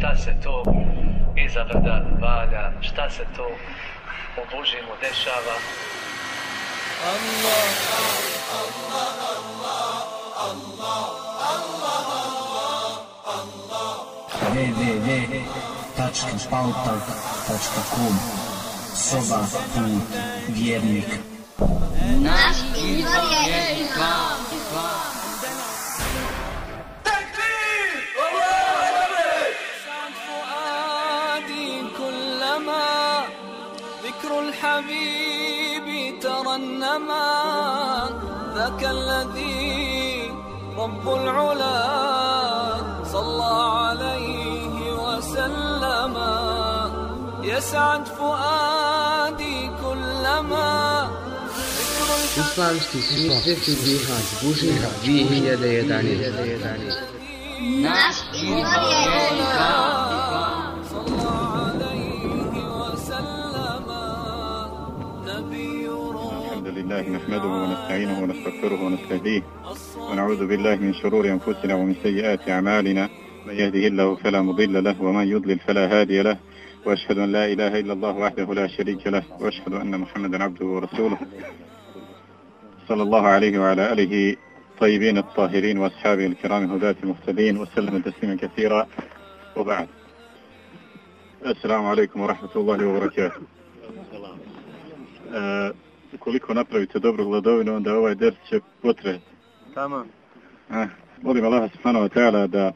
šta se to iza brda valja, šta se to u Božimu dešava. Allah, Allah, Allah, Allah, Allah, Allah, www.pautal.com Soba put vjernik. Naš izvor je islam الحبيب ترنما ذاك الذي رب العلا صلى عليه وسلم. يسعد فؤادي كلما Islamski susreti Bihać Bužina 2011. Naš izvor je لله نحمده ونستعينه ونستغفره ونستهديه ونعوذ بالله من شرور أنفسنا ومن سيئات أعمالنا. من يهده الله فلا مضل له ومن يضلل فلا هادي له. وأشهد أن لا إله إلا الله وحده لا شريك له. وأشهد أن محمدا عبده ورسوله. صلى الله عليه وعلى آله طيبين الطاهرين وأصحابه الكرام هداة المهتدين وسلم تسليما كثيرا. وبعد. السلام عليكم ورحمة الله وبركاته. أه ukoliko napravite dobru hladovinu, onda ovaj ders će potrebati. Tamo. Eh, molim Allah subhanahu wa ta'ala da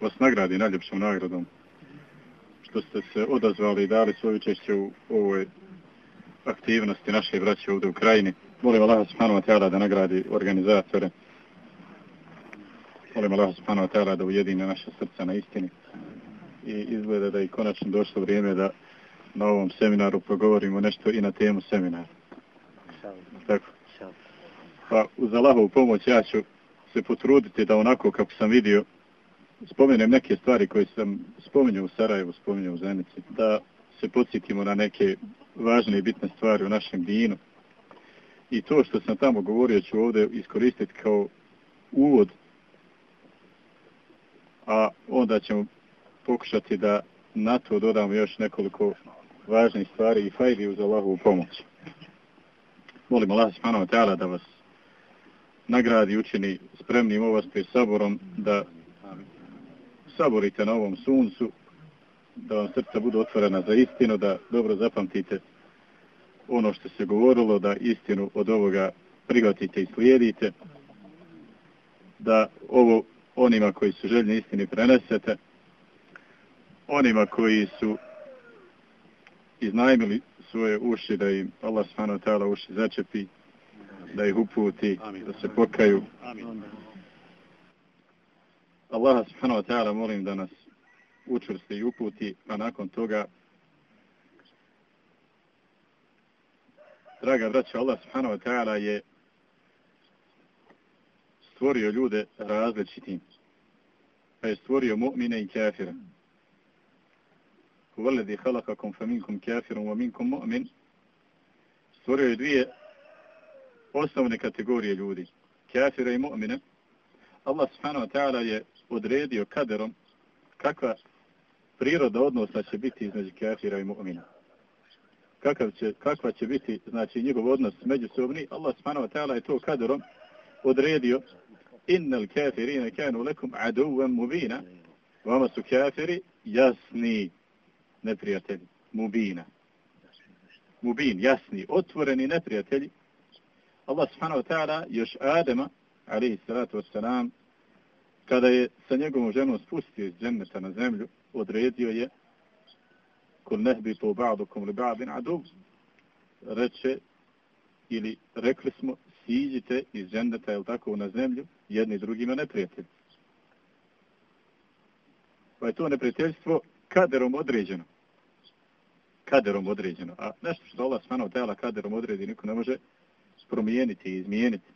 vas nagradi najljepšom nagradom što ste se odazvali i dali svoje učešće u ovoj aktivnosti naše braće ovdje u krajini. Molim Allah subhanahu wa ta'ala da nagradi organizatore. Molim Allah subhanahu wa ta'ala da ujedine naše srca na istini. I izgleda da je konačno došlo vrijeme da na ovom seminaru progovorimo nešto i na temu seminara. Tako. Pa uz Allahovu pomoć ja ću se potruditi da onako kako sam vidio spomenem neke stvari koje sam spominjao u Sarajevu, spominjao u Zenici, da se podsjetimo na neke važne i bitne stvari u našem dinu. I to što sam tamo govorio ću ovdje iskoristiti kao uvod, a onda ćemo pokušati da na to dodamo još nekoliko važnih stvari i fajli uz Allahovu pomoć molim Allah subhanahu wa ta'ala da vas nagradi učini spremnim ovo ste saborom da saborite na ovom suncu da vam srca budu otvorena za istinu da dobro zapamtite ono što se govorilo da istinu od ovoga prihvatite i slijedite da ovo onima koji su željni istini prenesete onima koji su iznajmili svoje uši da im Allah subhanahu wa ta'ala uši začepi da ih uputi Amin. da se pokaju Amin. Allah subhanahu wa ta'ala molim da nas učvrsti i uputi a nakon toga draga braća Allah subhanahu wa ta'ala je stvorio ljude različitim pa je stvorio mu'mine i kafira huwa alladhi khalaqakum faminkum kafirun wa minkum mu'min stvorio je dvije osnovne kategorije ljudi kafira i mu'mine. Allah subhanahu wa ta'ala je odredio kaderom kakva priroda odnosa će biti između kafira i mu'mina. Kakav će, kakva će biti znači njegov odnos međusobni Allah subhanahu wa ta'ala je to kaderom odredio. Innal kafirina kanu lakum aduwan mubina. Vama su kafiri jasni neprijatelji, mubina. Mubin, jasni, otvoreni neprijatelji. Allah subhanahu wa ta'ala još Adema, alihi salatu wassalam, kada je sa njegovom ženom spustio iz dženneta na zemlju, odredio je kul nehbi po ba'dukum li ba'din adub, reče, ili rekli smo, siđite iz dženneta, jel tako, na zemlju, jedni drugima neprijatelji. Pa je to neprijateljstvo kaderom određeno. Kaderom određeno. A nešto što Allah smano tela kaderom odredi, niko ne može promijeniti i izmijeniti.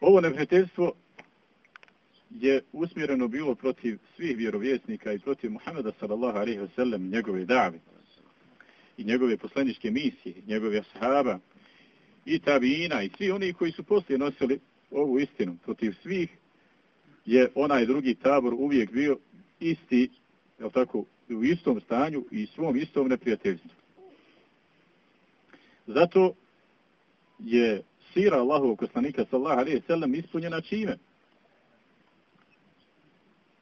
Ovo neprijateljstvo je usmjereno bilo protiv svih vjerovjesnika i protiv Muhammeda sallallahu alaihi wa sallam njegove dave i njegove poslaničke misije, njegove sahaba i tabina i svi oni koji su poslije nosili ovu istinu protiv svih je onaj drugi tabor uvijek bio isti, je tako, u istom stanju i svom istom neprijateljstvu. Zato je sira Allahovog poslanika sallaha alaihi sallam ispunjena čime?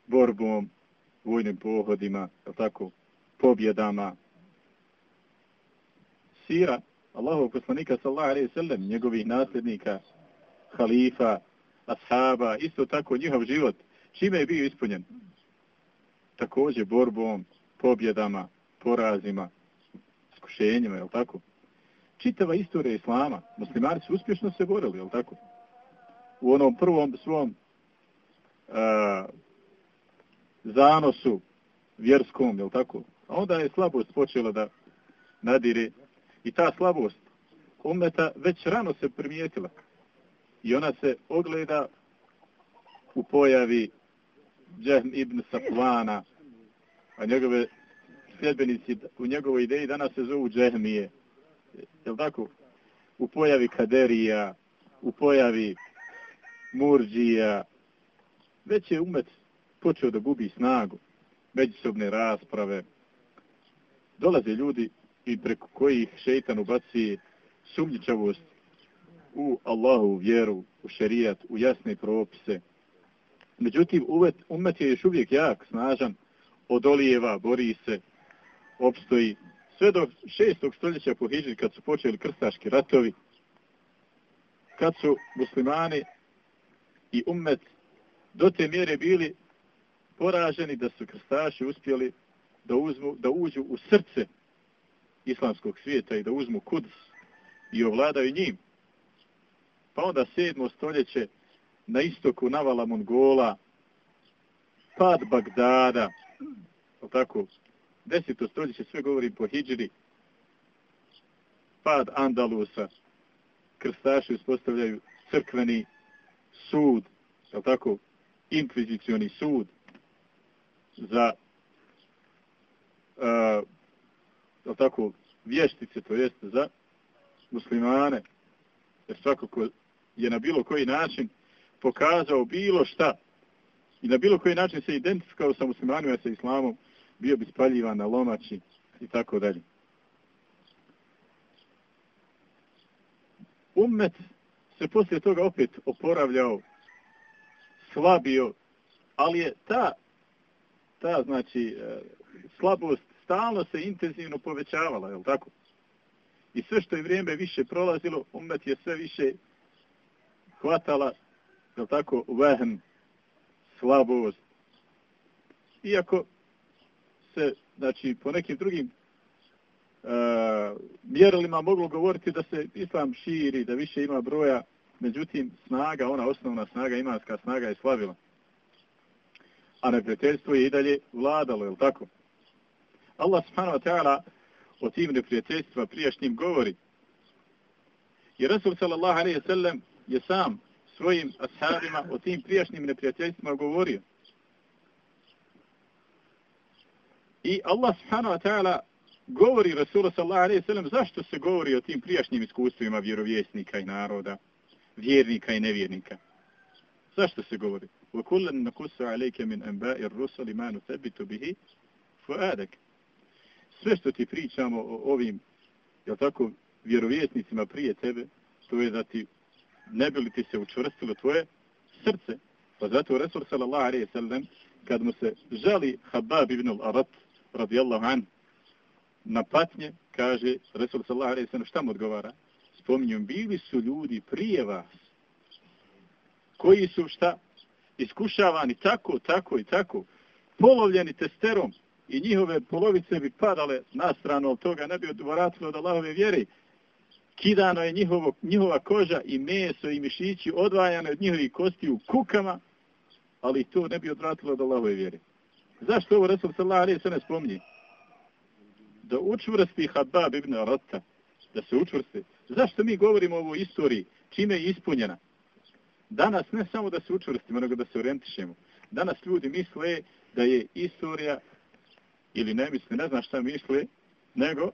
Borbom, vojnim pohodima, tako, pobjedama. Sira Allahovog poslanika sallaha alaihi sallam, njegovih nasljednika, halifa, ashaba, isto tako njihov život, čime je bio ispunjen? Također borbom, pobjedama, porazima, iskušenjima, je tako? Čitava istorija Islama, muslimani su uspješno se borili, je tako? U onom prvom svom a, zanosu vjerskom, je tako? A onda je slabost počela da nadire i ta slabost ometa već rano se primijetila i ona se ogleda u pojavi Džehm ibn Safvana, a njegove sljedbenici u njegovoj ideji danas se zovu Džehmije. Je tako? U pojavi Kaderija, u pojavi Murđija, već je umet počeo da gubi snagu, međusobne rasprave. Dolaze ljudi i preko kojih šeitan ubaci sumnjičavost u Allahu vjeru, u šerijat, u jasne propise. Međutim, umet, umet je još uvijek jak, snažan, odolijeva, bori se, opstoji. Sve do šestog stoljeća po Hidži, kad su počeli krstaški ratovi, kad su muslimani i umet do te mjere bili poraženi da su krstaši uspjeli da, uzmu, da uđu u srce islamskog svijeta i da uzmu kuds i ovladaju njim. Pa onda sedmo stoljeće na istoku navala Mongola, pad Bagdada, tako, deseto stoljeće sve govori po hijđri, pad Andalusa, krstaši uspostavljaju crkveni sud, je tako, inkvizicioni sud za e, uh, je tako, vještice, to jest za muslimane, jer svako ko je na bilo koji način pokazao bilo šta i na bilo koji način se identifikao sa muslimanima sa islamom, bio bi spaljivan na lomači i tako dalje. Ummet se poslije toga opet oporavljao, slabio, ali je ta, ta znači, e, slabost stalno se intenzivno povećavala, je li tako? I sve što je vrijeme više prolazilo, umet je sve više hvatala, je li tako, vehm, slabost. Iako se, znači, po nekim drugim uh, mjerilima moglo govoriti da se islam širi, da više ima broja, međutim, snaga, ona osnovna snaga, imanska snaga je slabila. A neprijateljstvo je i dalje vladalo, je li tako? Allah subhanahu wa ta'ala o tim neprijateljstva prijašnjim govori. I Rasul sallallahu alaihi sallam je sam svojim ashabima o tim prijašnjim neprijateljstvima govorio. I Allah subhanahu wa ta'ala govori Rasul sallallahu alaihi sallam zašto se govori o tim prijašnjim iskustvima vjerovjesnika i naroda, vjernika i nevjernika. Zašto se govori? وَكُلَّنْ نَكُسَ عَلَيْكَ مِنْ أَنْبَاءِ الرُّسَلِ مَا نُثَبِّتُ بِهِ فُعَادَكَ sve što ti pričamo o ovim, je tako, vjerovjetnicima prije tebe, to je da ti ne bi li ti se učvrstilo tvoje srce. Pa zato Resul sallallahu alaihi sallam, kad mu se žali Habab ibn al-Arat, radijallahu an, na patnje, kaže Resul sallallahu alaihi sallam, šta mu odgovara? Spominjom, bili su ljudi prije vas, koji su šta? Iskušavani tako, tako i tako, polovljeni testerom, i njihove polovice bi padale na stranu od toga, ne bi odvratilo od Allahove vjeri. Kidano je njihovo, njihova koža i meso i mišići odvajane od njihovih kosti u kukama, ali to ne bi odvratilo od Allahove vjere. Zašto ovo Resul sallallahu alaihi se ne spomni? Da učvrsti Habab ibn Arata, da se učvrsti. Zašto mi govorimo o ovoj istoriji? Čime je ispunjena? Danas ne samo da se učvrstimo, nego da se orijentišemo. Danas ljudi misle da je istorija ili ne misle, ne znam šta misle, nego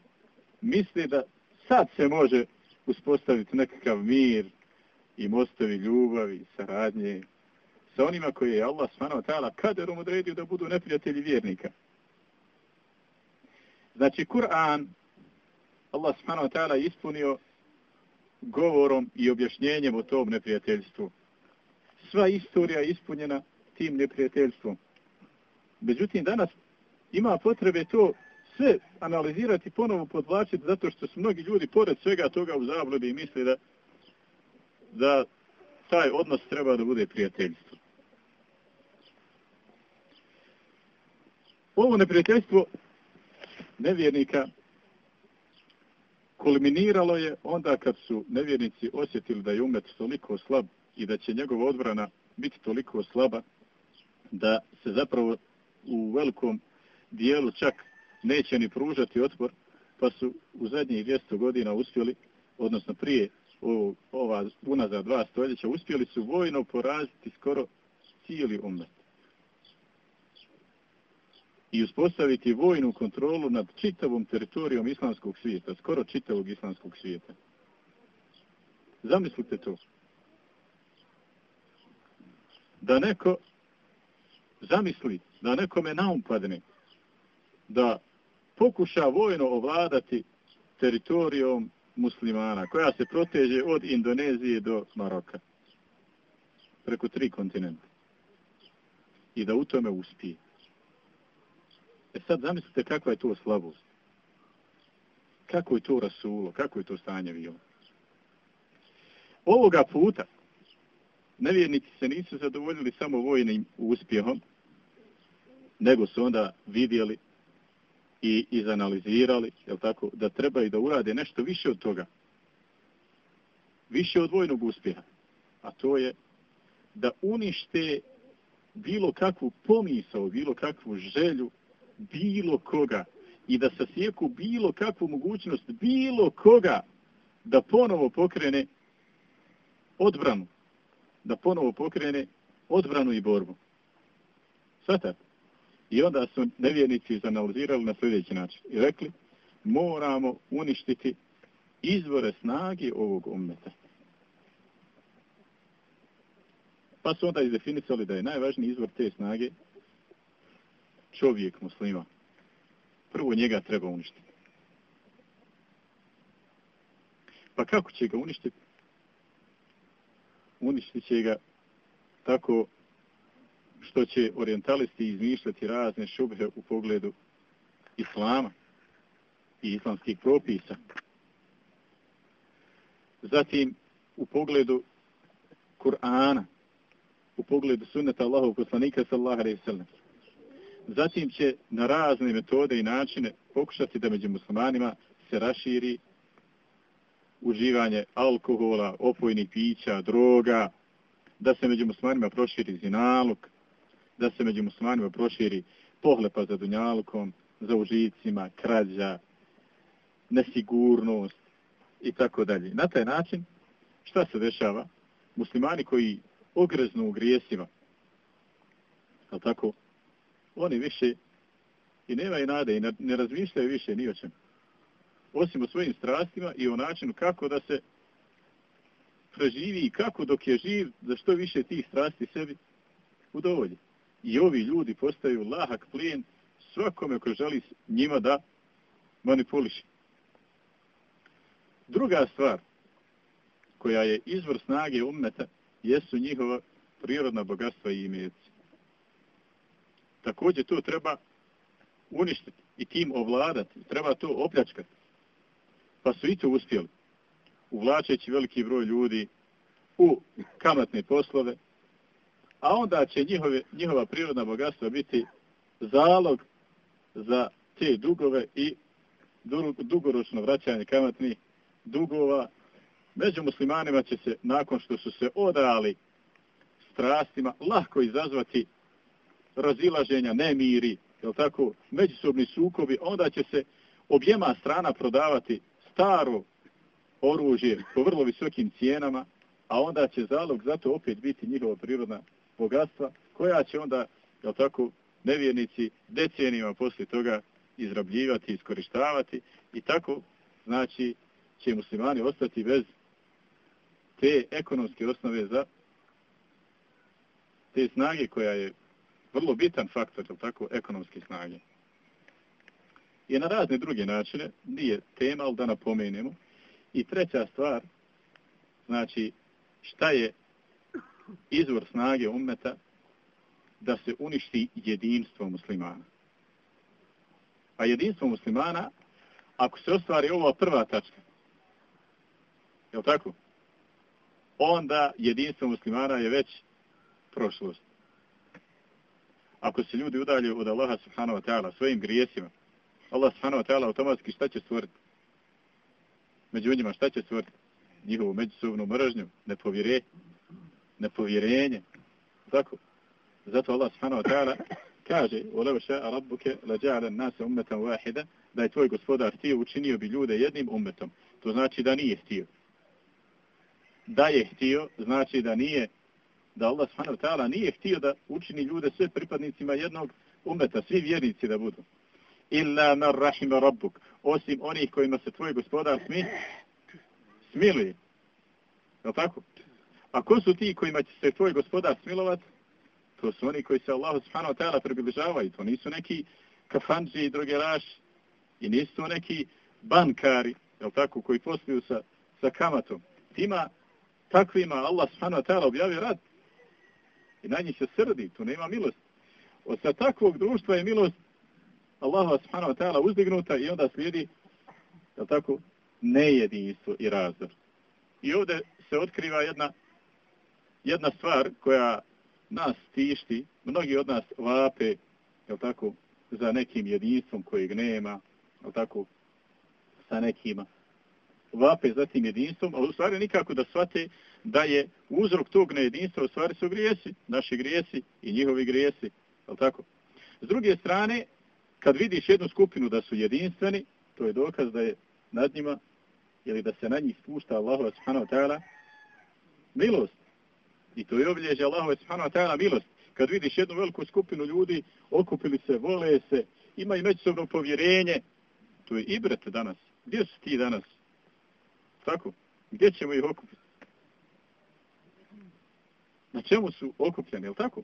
misle da sad se može uspostaviti nekakav mir i mostovi ljubavi, saradnje sa onima koje je Allah subhanahu wa ta'ala kaderom odredio da budu neprijatelji vjernika. Znači, Kur'an, Allah subhanahu wa ta'ala ispunio govorom i objašnjenjem o tom neprijateljstvu. Sva istorija je ispunjena tim neprijateljstvom. Međutim, danas ima potrebe to sve analizirati, ponovo podvlačiti, zato što su mnogi ljudi pored svega toga u zabludi i misle da, da taj odnos treba da bude prijateljstvo. Ovo neprijateljstvo nevjernika kulminiralo je onda kad su nevjernici osjetili da je umet toliko slab i da će njegova odbrana biti toliko slaba da se zapravo u velikom dijelu čak neće ni pružati otpor, pa su u zadnjih 200 godina uspjeli, odnosno prije ova ova unazad dva stoljeća, uspjeli su vojno poraziti skoro cijeli umet i uspostaviti vojnu kontrolu nad čitavom teritorijom islamskog svijeta, skoro čitavog islamskog svijeta. Zamislite to. Da neko zamisli, da nekome naumpadne, da pokuša vojno ovladati teritorijom muslimana, koja se proteže od Indonezije do Maroka, preko tri kontinenta. I da u tome uspije. E sad zamislite kakva je to slabost. Kako je to rasulo, kako je to stanje bilo. Ovoga puta nevjernici se nisu zadovoljili samo vojnim uspjehom, nego su onda vidjeli i izanalizirali, jel tako, da treba i da urade nešto više od toga. Više od vojnog uspjeha. A to je da unište bilo kakvu pomisao, bilo kakvu želju bilo koga i da sasjeku bilo kakvu mogućnost bilo koga da ponovo pokrene odbranu. Da ponovo pokrene odbranu i borbu. Svatate? I onda su nevjernici izanalizirali na sljedeći način i rekli moramo uništiti izvore snage ovog ummeta. Pa su onda izdefinicali da je najvažniji izvor te snage čovjek muslima, prvo njega treba uništiti. Pa kako će ga uništiti? Uništit će ga tako što će orientalisti izmišljati razne šubhe u pogledu islama i islamskih propisa. Zatim u pogledu Kur'ana, u pogledu sunneta Allahov poslanika sallahu alaihi sallam zatim će na razne metode i načine pokušati da među muslimanima se raširi uživanje alkohola, opojnih pića, droga, da se među muslimanima proširi zinalog, da se među muslimanima proširi pohlepa za dunjalkom, za užicima, krađa, nesigurnost i tako dalje. Na taj način, šta se dešava? Muslimani koji ogreznu u grijesima, ali tako, oni više i nemaju nade i ne razmišljaju više ni o čem. Osim o svojim strastima i o načinu kako da se preživi i kako dok je živ da što više tih strasti sebi udovolji. I ovi ljudi postaju lahak plijen svakome ko želi njima da manipuliši. Druga stvar koja je izvor snage ummeta jesu njihova prirodna bogatstva i imeci također to treba uništiti i tim ovladati, treba to opljačkati. Pa su i to uspjeli, uvlačeći veliki broj ljudi u kamatne poslove, a onda će njihove, njihova prirodna bogatstva biti zalog za te dugove i dugoročno vraćanje kamatnih dugova. Među muslimanima će se, nakon što su se odali strastima, lahko izazvati razilaženja, nemiri, je tako, međusobni sukobi, onda će se objema strana prodavati staro oružje po vrlo visokim cijenama, a onda će zalog zato opet biti njihova prirodna bogatstva, koja će onda, jel tako, nevjernici decenijima poslije toga izrabljivati, iskorištavati i tako, znači, će muslimani ostati bez te ekonomske osnove za te snage koja je vrlo bitan faktor, jel tako, ekonomske snage. I na razne druge načine, nije tema, ali da napomenemo. I treća stvar, znači, šta je izvor snage ummeta da se uništi jedinstvo muslimana. A jedinstvo muslimana, ako se ostvari ova prva tačka, je tako? Onda jedinstvo muslimana je već prošlost. Ako se ljudi udalje od Allaha subhanahu wa ta'ala svojim grijesima, Allah subhanahu wa ta'ala automatski šta će stvoriti? Među njima šta će stvoriti? Njihovu međusobnu mržnju, nepovjerenje, nepovjerenje. Tako. Zato Allah subhanahu wa ta'ala kaže وَلَوْ شَاءَ رَبُّكَ لَجَعَلَ النَّاسَ أُمَّةً وَاحِدًا da je tvoj gospodar htio učinio bi ljude jednim ummetom. To znači da nije htio. Da je htio, znači da nije da Allah subhanahu wa ta'ala nije htio da učini ljude sve pripadnicima jednog ummeta, svi vjernici da budu. Illa man rahima rabbuk. Osim onih kojima se tvoj gospodar smi, smiluje. Je tako? A ko su ti kojima će se tvoj gospodar smilovat? To su oni koji se Allahu subhanahu wa ta'ala približavaju. To nisu neki kafanđi i drogeraši. I nisu to neki bankari, jel tako, koji posluju sa, sa kamatom. Tima, takvima Allah subhanahu wa ta'ala objavio rad. I na njih se srdi, tu nema milost. Od sa takvog društva je milost Allah subhanahu wa ta'ala uzdignuta i onda slijedi, jel tako, nejedinstvo i razdor. I ovdje se otkriva jedna jedna stvar koja nas tišti, mnogi od nas vape, je tako, za nekim jedinstvom kojeg nema, jel tako, sa nekima. Vape za tim jedinstvom, a u stvari nikako da shvate da je uzrok tog nejedinstva u stvari su grijesi, naši grijesi i njihovi grijesi, jel tako? S druge strane, kad vidiš jednu skupinu da su jedinstveni, to je dokaz da je nad njima, ili da se na njih spušta Allah subhanahu wa ta'ala, milost. I to je obilježje Allahove subhanahu wa ta'ala milost. Kad vidiš jednu veliku skupinu ljudi, okupili se, vole se, imaju međusobno povjerenje, to je ibret danas. Gdje su ti danas? Tako? Gdje ćemo ih okupiti? Na čemu su okupljeni, je tako?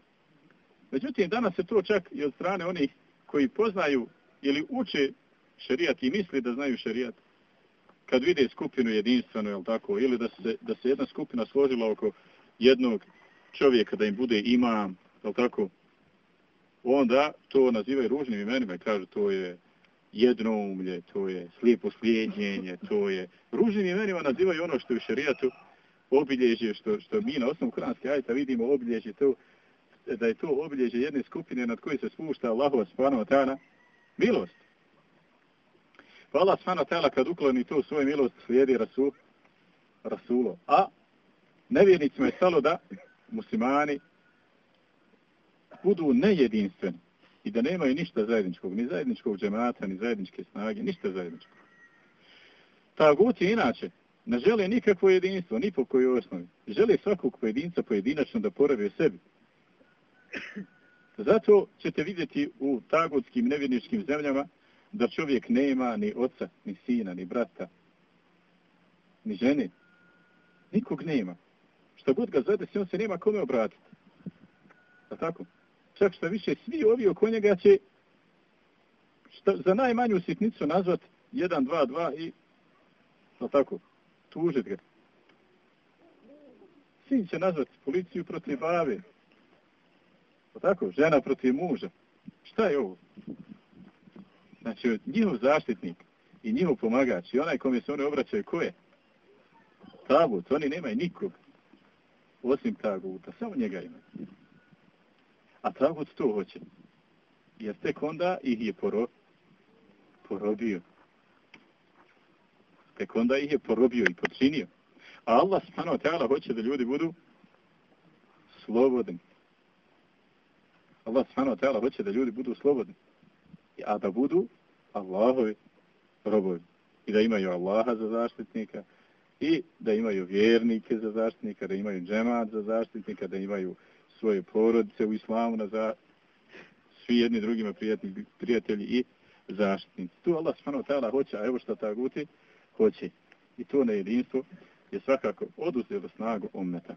Međutim, danas se to čak i od strane onih koji poznaju ili uče šerijat i misli da znaju šerijat, kad vide skupinu jedinstvenu, je tako? Ili da se, da se jedna skupina složila oko jednog čovjeka da im bude imam, jel tako? Onda to nazivaju ružnim imenima i kažu to je jednoumlje, to je slijepo slijedjenje, to je... Ružnim imenima nazivaju ono što je u šarijatu obilježje, što, što mi na osnovu kuranske ajta vidimo obilježje to, da je to obilježje jedne skupine nad koje se spušta Allahova subhanahu ta'ala milost. Pa Allah subhanahu ta'ala kad ukloni to svoje milost slijedi Rasul, Rasulo. A nevjernicima je stalo da muslimani budu nejedinstveni i da nemaju ništa zajedničkog, ni zajedničkog džemata, ni zajedničke snage, ništa zajedničkog. Taguti inače ne žele nikakvo jedinstvo, ni po kojoj osnovi. Žele svakog pojedinca pojedinačno da poravi u sebi. Zato ćete vidjeti u tagutskim nevjerničkim zemljama da čovjek nema ni oca, ni sina, ni brata, ni žene. Nikog nema što god ga zadesi, on se nema kome obratiti. A tako? Čak što više, svi ovi oko njega će što, za najmanju sitnicu nazvat 1, 2, 2 i a tako, tužit ga. Sin će nazvat policiju protiv bave. A tako, žena protiv muža. Šta je ovo? Znači, njihov zaštitnik i njihov pomagač i onaj kome se oni obraćaju, ko je? Tabut, oni nemaju nikog osim taguta, samo njega ima. A tagut to hoće. Jer tek onda ih je poro, porobio. Tek onda ih je porobio i počinio. A Allah subhanahu wa ta'ala hoće da ljudi budu slobodni. Allah subhanahu wa ta'ala hoće da ljudi budu slobodni. A da budu Allahovi robovi. I da imaju Allaha za zaštitnika, i da imaju vjernike za zaštitnika, da imaju džemat za zaštitnika, da imaju svoje porodice u islamu, na za... svi jedni drugima prijatelji, prijatelji i zaštitnici. Tu Allah subhanahu ta'ala hoće, a evo što ta guti, hoće. I to na jedinstvo je svakako oduzelo snagu ometa.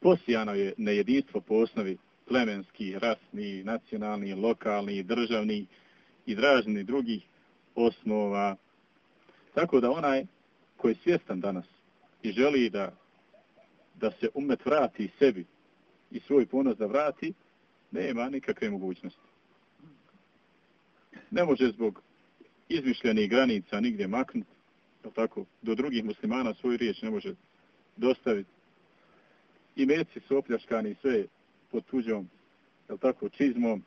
posijano je na jedinstvo po osnovi plemenski, rasni, nacionalni, lokalni, državni i dražni drugih osnova. Tako da onaj koji je svjestan danas i želi da, da se umet vrati sebi i svoj ponos da vrati, nema nikakve mogućnosti. Ne može zbog izmišljenih granica nigdje maknuti, tako, do drugih muslimana svoju riječ ne može dostaviti. I meci su opljaškani sve pod tuđom, je tako, čizmom.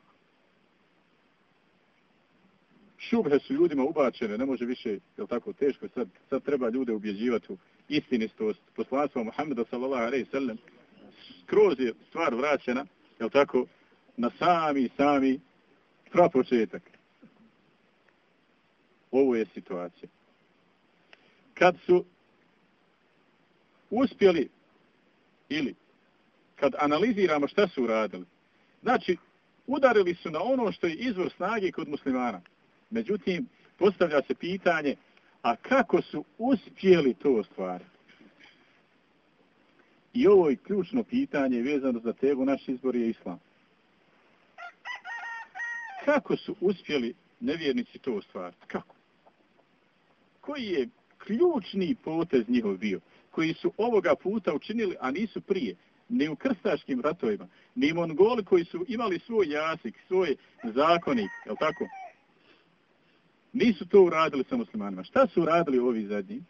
Šubhe su ljudima ubačene, ne može više, je tako, teško, sad, sad treba ljude ubjeđivati u istinistost poslanstva Muhammeda sallallahu alaihi sallam. Skroz je stvar vraćena, je tako, na sami, sami prapočetak. Ovo je situacija. Kad su uspjeli ili kad analiziramo šta su uradili, znači udarili su na ono što je izvor snage kod muslimana. Međutim, postavlja se pitanje, a kako su uspjeli to ostvariti? I ovo je ključno pitanje vezano za tegu naš izbor je islam. Kako su uspjeli nevjernici to ostvariti? Kako? Koji je ključni potez njihov bio? Koji su ovoga puta učinili, a nisu prije? Ni u krstaškim ratovima, ni mongoli koji su imali svoj jasik, svoj zakonik, je tako? Nisu to uradili sa muslimanima. Šta su uradili ovi zadnji?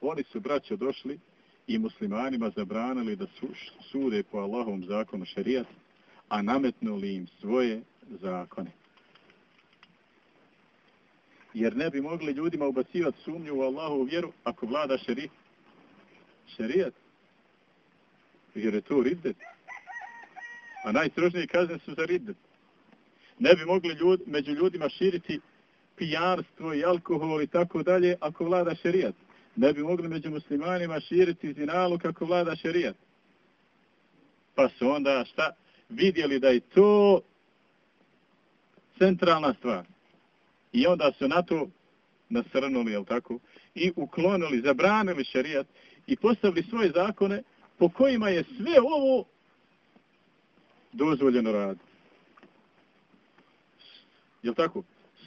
Oni su, braćo, došli i muslimanima zabranili da su, sude po Allahovom zakonu šarijat, a nametnuli im svoje zakone. Jer ne bi mogli ljudima ubacivati sumnju u Allahovu vjeru ako vlada šari, šarijat. Jer je to riddet. A najstrožnije kazne su za riddet. Ne bi mogli ljud, među ljudima širiti pijarstvo i alkohol i tako dalje ako vlada šerijat. Ne bi mogli među muslimanima širiti zinalu kako vlada šerijat. Pa su onda šta vidjeli da je to centralna stvar. I onda su na to nasrnuli, jel tako, i uklonili, zabranili šerijat i postavili svoje zakone po kojima je sve ovo dozvoljeno raditi. Jel tako?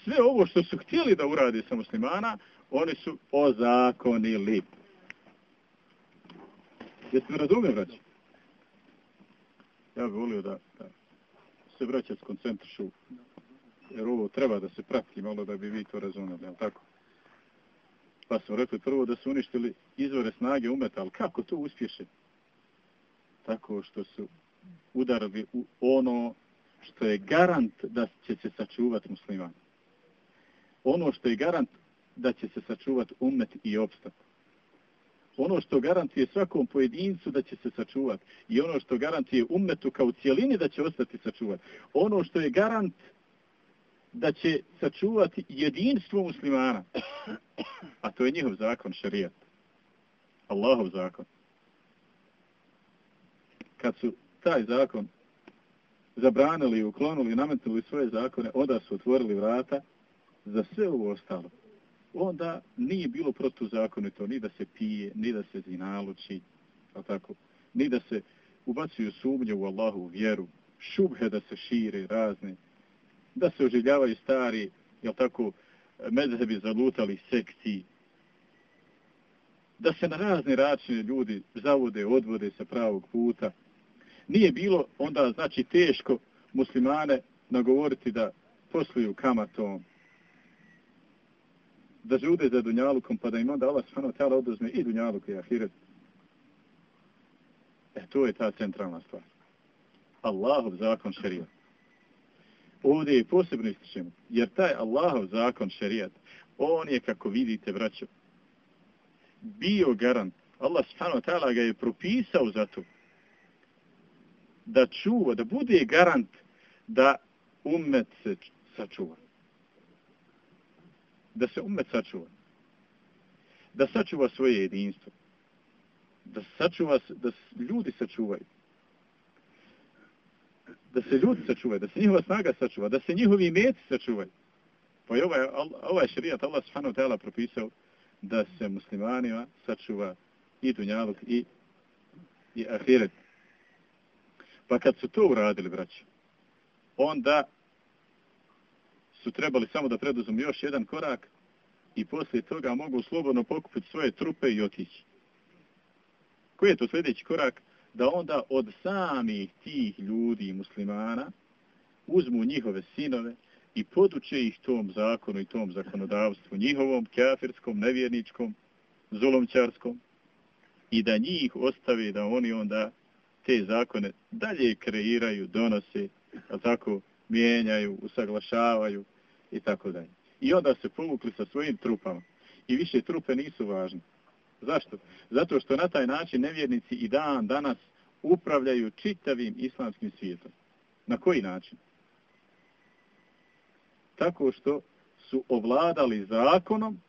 Sve ovo što su htjeli da uradi sa muslimana, oni su ozakonili. Jeste mi razumio, braći? Ja bih volio da, da se braća skoncentrišu, jer ovo treba da se prati malo da bi vi to razumeli, jel tako? Pa smo rekli prvo da su uništili izvore snage umeta, ali kako to uspješe? Tako što su udarili u ono što je garant da će se sačuvati muslimani. Ono što je garant da će se sačuvati umet i opstat. Ono što garantuje svakom pojedincu da će se sačuvati i ono što garantuje umetu kao cijelini da će ostati sačuvati. Ono što je garant da će sačuvati jedinstvo muslimana. A to je njihov zakon, šarijat. Allahov zakon. Kad su taj zakon zabranili, uklonili, nametnuli svoje zakone, onda su otvorili vrata za sve ovo ostalo. Onda nije bilo protuzakonito ni da se pije, ni da se zinaluči, tako, ni da se ubacuju sumnje u Allahu vjeru, šubhe da se šire razne, da se oživljavaju stari, jel tako, medhebi zalutali sekti, da se na razne račine ljudi zavode, odvode sa pravog puta. Nije bilo onda, znači, teško muslimane nagovoriti da posluju kamatom, da žude za dunjalukom, pa da im onda Allah svano tjela oduzme i dunjaluk i ahiret. E, to je ta centralna stvar. Allahov zakon šarijat ovdje je posebno ističemo, jer taj Allahov zakon šerijat, on je, kako vidite, braćo, bio garant. Allah subhanahu wa ta'ala ga je propisao za to da čuva, da bude garant da umet se sačuva. Da se umet sačuva. Da sačuva svoje jedinstvo. Da sačuva, da ljudi sačuvaju da se ljudi sačuvaju, da se njihova snaga sačuva, da se njihovi imeci sačuvaju. Pa je ovaj, ovaj šarijat Allah subhanahu ta'ala propisao da se muslimanima sačuva i dunjalog i, i ahiret. Pa kad su to uradili, braći, onda su trebali samo da preduzmu još jedan korak i poslije toga mogu slobodno pokupiti svoje trupe i otići. Koji je to sljedeći korak? Da onda od samih tih ljudi muslimana uzmu njihove sinove i poduče ih tom zakonu i tom zakonodavstvu njihovom, kafirskom, nevjerničkom, zulomčarskom i da njih ostave da oni onda te zakone dalje kreiraju, donose, a tako mijenjaju, usaglašavaju i tako dalje. I onda se povukli sa svojim trupama. I više trupe nisu važne. Zašto? Zato što na taj način nevjernici i dan danas upravljaju čitavim islamskim svijetom. Na koji način? Tako što su ovladali zakonom,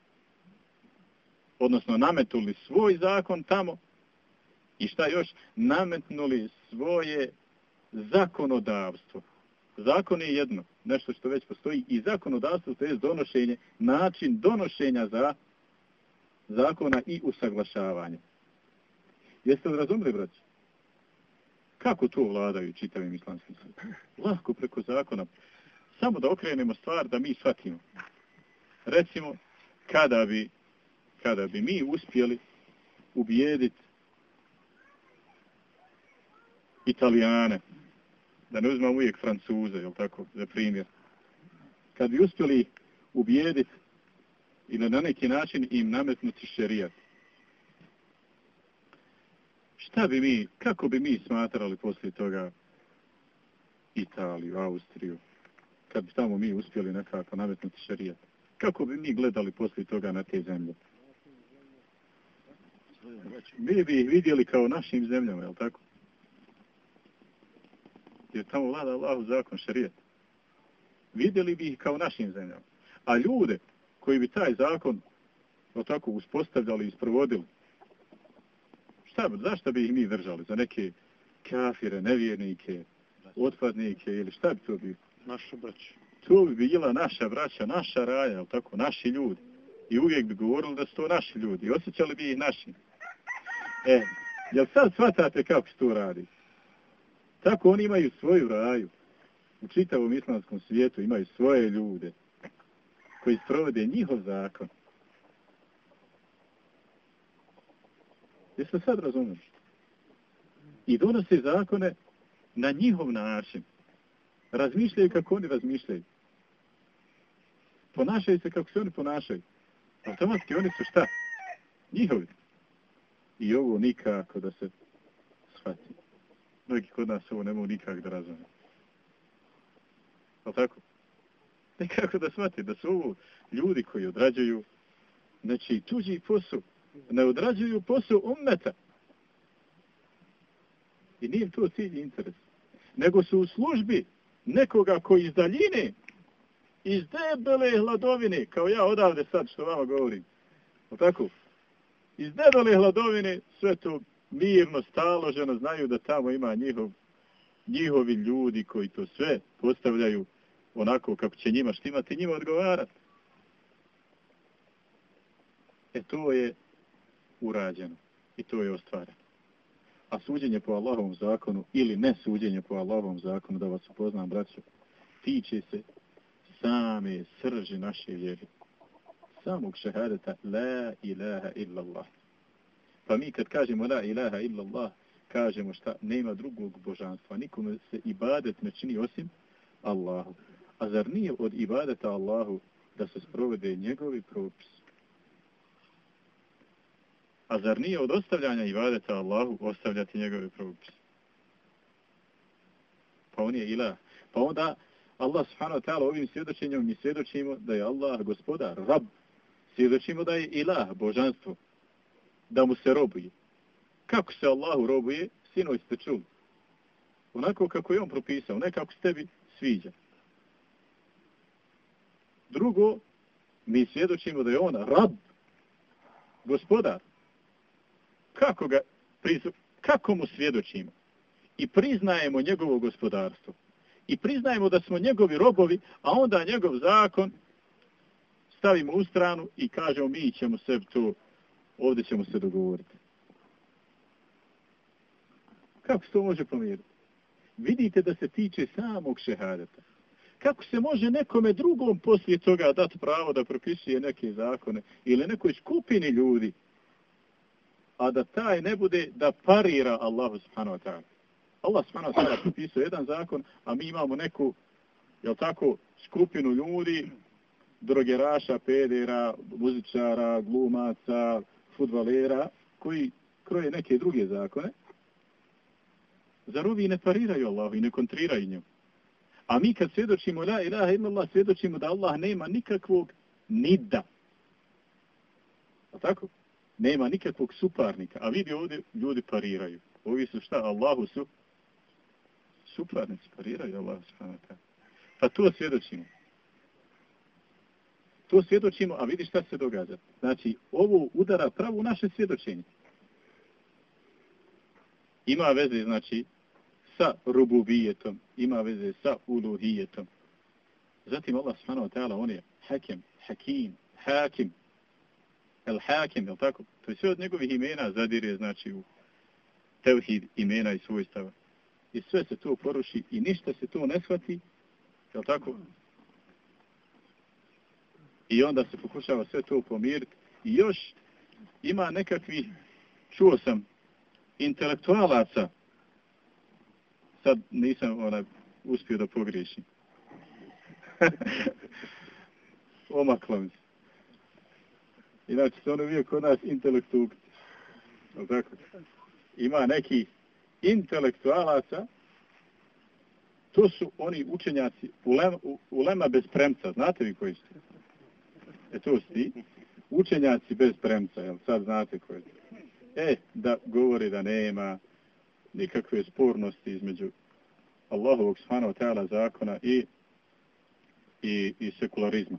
odnosno nametuli svoj zakon tamo i šta još? Nametnuli svoje zakonodavstvo. Zakon je jedno, nešto što već postoji i zakonodavstvo to je donošenje, način donošenja za zakona i usaglašavanje. Jeste li razumili, braći? Kako to vladaju čitavim islamskim svijetom? Lahko preko zakona. Samo da okrenemo stvar da mi shvatimo. Recimo, kada bi, kada bi mi uspjeli ubijediti Italijane, da ne uzmem uvijek Francuze, jel tako, za primjer. Kad bi uspjeli ubijediti ili na neki način im nametnuti šerijat. Šta bi mi, kako bi mi smatrali poslije toga Italiju, Austriju, kad bi tamo mi uspjeli nekako nametnuti šerijat? Kako bi mi gledali poslije toga na te zemlje? Mi bi ih vidjeli kao našim zemljama, je tako? Jer tamo vlada Allahu zakon šarijet. Vidjeli bi ih kao našim zemljama. A ljude koji bi taj zakon o tako uspostavljali i isprovodili, šta zašto bi ih mi držali? Za neke kafire, nevjernike, otpadnike ili šta bi to bi? Naša braća. To bi bila naša braća, naša raja, tako, naši ljudi. I uvijek bi govorili da su to naši ljudi. Osjećali bi ih naši. E, jel sad shvatate kako se to radi? Tako oni imaju svoju raju. U čitavom islamskom svijetu imaju svoje ljude koji sprovode njihov zakon. Jeste sad razumiješ? I donose zakone na njihov način. Razmišljaju kako oni razmišljaju. Ponašaju se kako se oni ponašaju. Automatski oni su šta? Njihovi. I ovo nikako da se shvati mnogi kod nas ovo ne mogu nikak da razumiju. Ali tako? Nekako da smate da su ovo ljudi koji odrađuju znači tuđi posao. Ne odrađuju posao ummeta. I nije to cilj interes. Nego su u službi nekoga koji iz daljine, iz debele hladovine, kao ja odavde sad što vama govorim. O tako? Iz debele hladovine sve to mirno, staloženo, znaju da tamo ima njihov, njihovi ljudi koji to sve postavljaju onako kako će njima štimati, njima odgovarati. E to je urađeno i to je ostvareno. A suđenje po Allahovom zakonu ili ne suđenje po Allahovom zakonu, da vas upoznam, braćo, tiče se same srži naše vjere. Samog šehadeta, la ilaha illallah. Pa mi kad kažemo la ilaha illa Allah, kažemo šta nema drugog božanstva, nikome se ibadet ne čini osim Allahu. A zar nije od ibadeta Allahu da se sprovede njegovi propis? A zar nije od ostavljanja ibadeta Allahu ostavljati njegove propis? Pa on je ilah. Pa onda Allah subhanahu wa ta'ala ovim svjedočenjom mi svjedočimo da je Allah gospodar, rab. Svjedočimo da je ilah, božanstvo da mu se robuje. Kako se Allahu robuje, sinoj ste čuli. Onako kako je on propisao, ne kako se tebi sviđa. Drugo, mi svjedočimo da je on rab, gospodar. Kako, ga prizu, kako mu svjedočimo? I priznajemo njegovo gospodarstvo. I priznajemo da smo njegovi robovi, a onda njegov zakon stavimo u stranu i kažemo mi ćemo sebi to ovdje ćemo se dogovoriti. Kako se to može pomiriti? vidite da se tiče samog šehadeta. Kako se može nekome drugom poslije toga dati pravo da propisuje neke zakone ili nekoj skupini ljudi, a da taj ne bude da parira Allahu subhanahu wa ta'ala. Allah subhanahu wa ta'ala propisuje jedan zakon, a mi imamo neku, jel tako, skupinu ljudi, drogeraša, pedera, muzičara, glumaca, futbalera, koji kroje neke druge zakone, zar ovi ne pariraju Allahu i ne kontriraju njemu? A mi kad svjedočimo la ilaha illallah, svjedočimo da Allah nema nikakvog nida. A tako? Nema nikakvog suparnika. A vidi ovdje ljudi pariraju. Ovi su šta? Allahu su suparnici, pariraju Allahu subhanahu. Pa to svjedočimo. To svjedočimo, a vidi šta se događa. Znači, ovo udara pravo u naše svjedočenje. Ima veze, znači, sa rububijetom, ima veze sa uluhijetom. Zatim Allah subhanahu wa ta'ala, on je hakem, hakim, hakim, el hakim, je tako? To je sve od njegovih imena zadire, znači, u tevhid imena i svojstava. I sve se to poruši i ništa se to ne shvati, je tako? I onda se pokušava sve to pomiriti. I još ima nekakvi, čuo sam, intelektualaca, sad nisam ona, uspio da pogriješim. Omaklo mi se. Inače, to ono bio kod nas intelektukci. Tako? Ima neki intelektualaca, to su oni učenjaci ulema, ulema bez premca. Znate vi koji su? E to si. Učenjaci bez premca, jel sad znate ko je. E, da govori da nema nikakve spornosti između Allahovog subhanahu ta'ala zakona i, i, i sekularizma.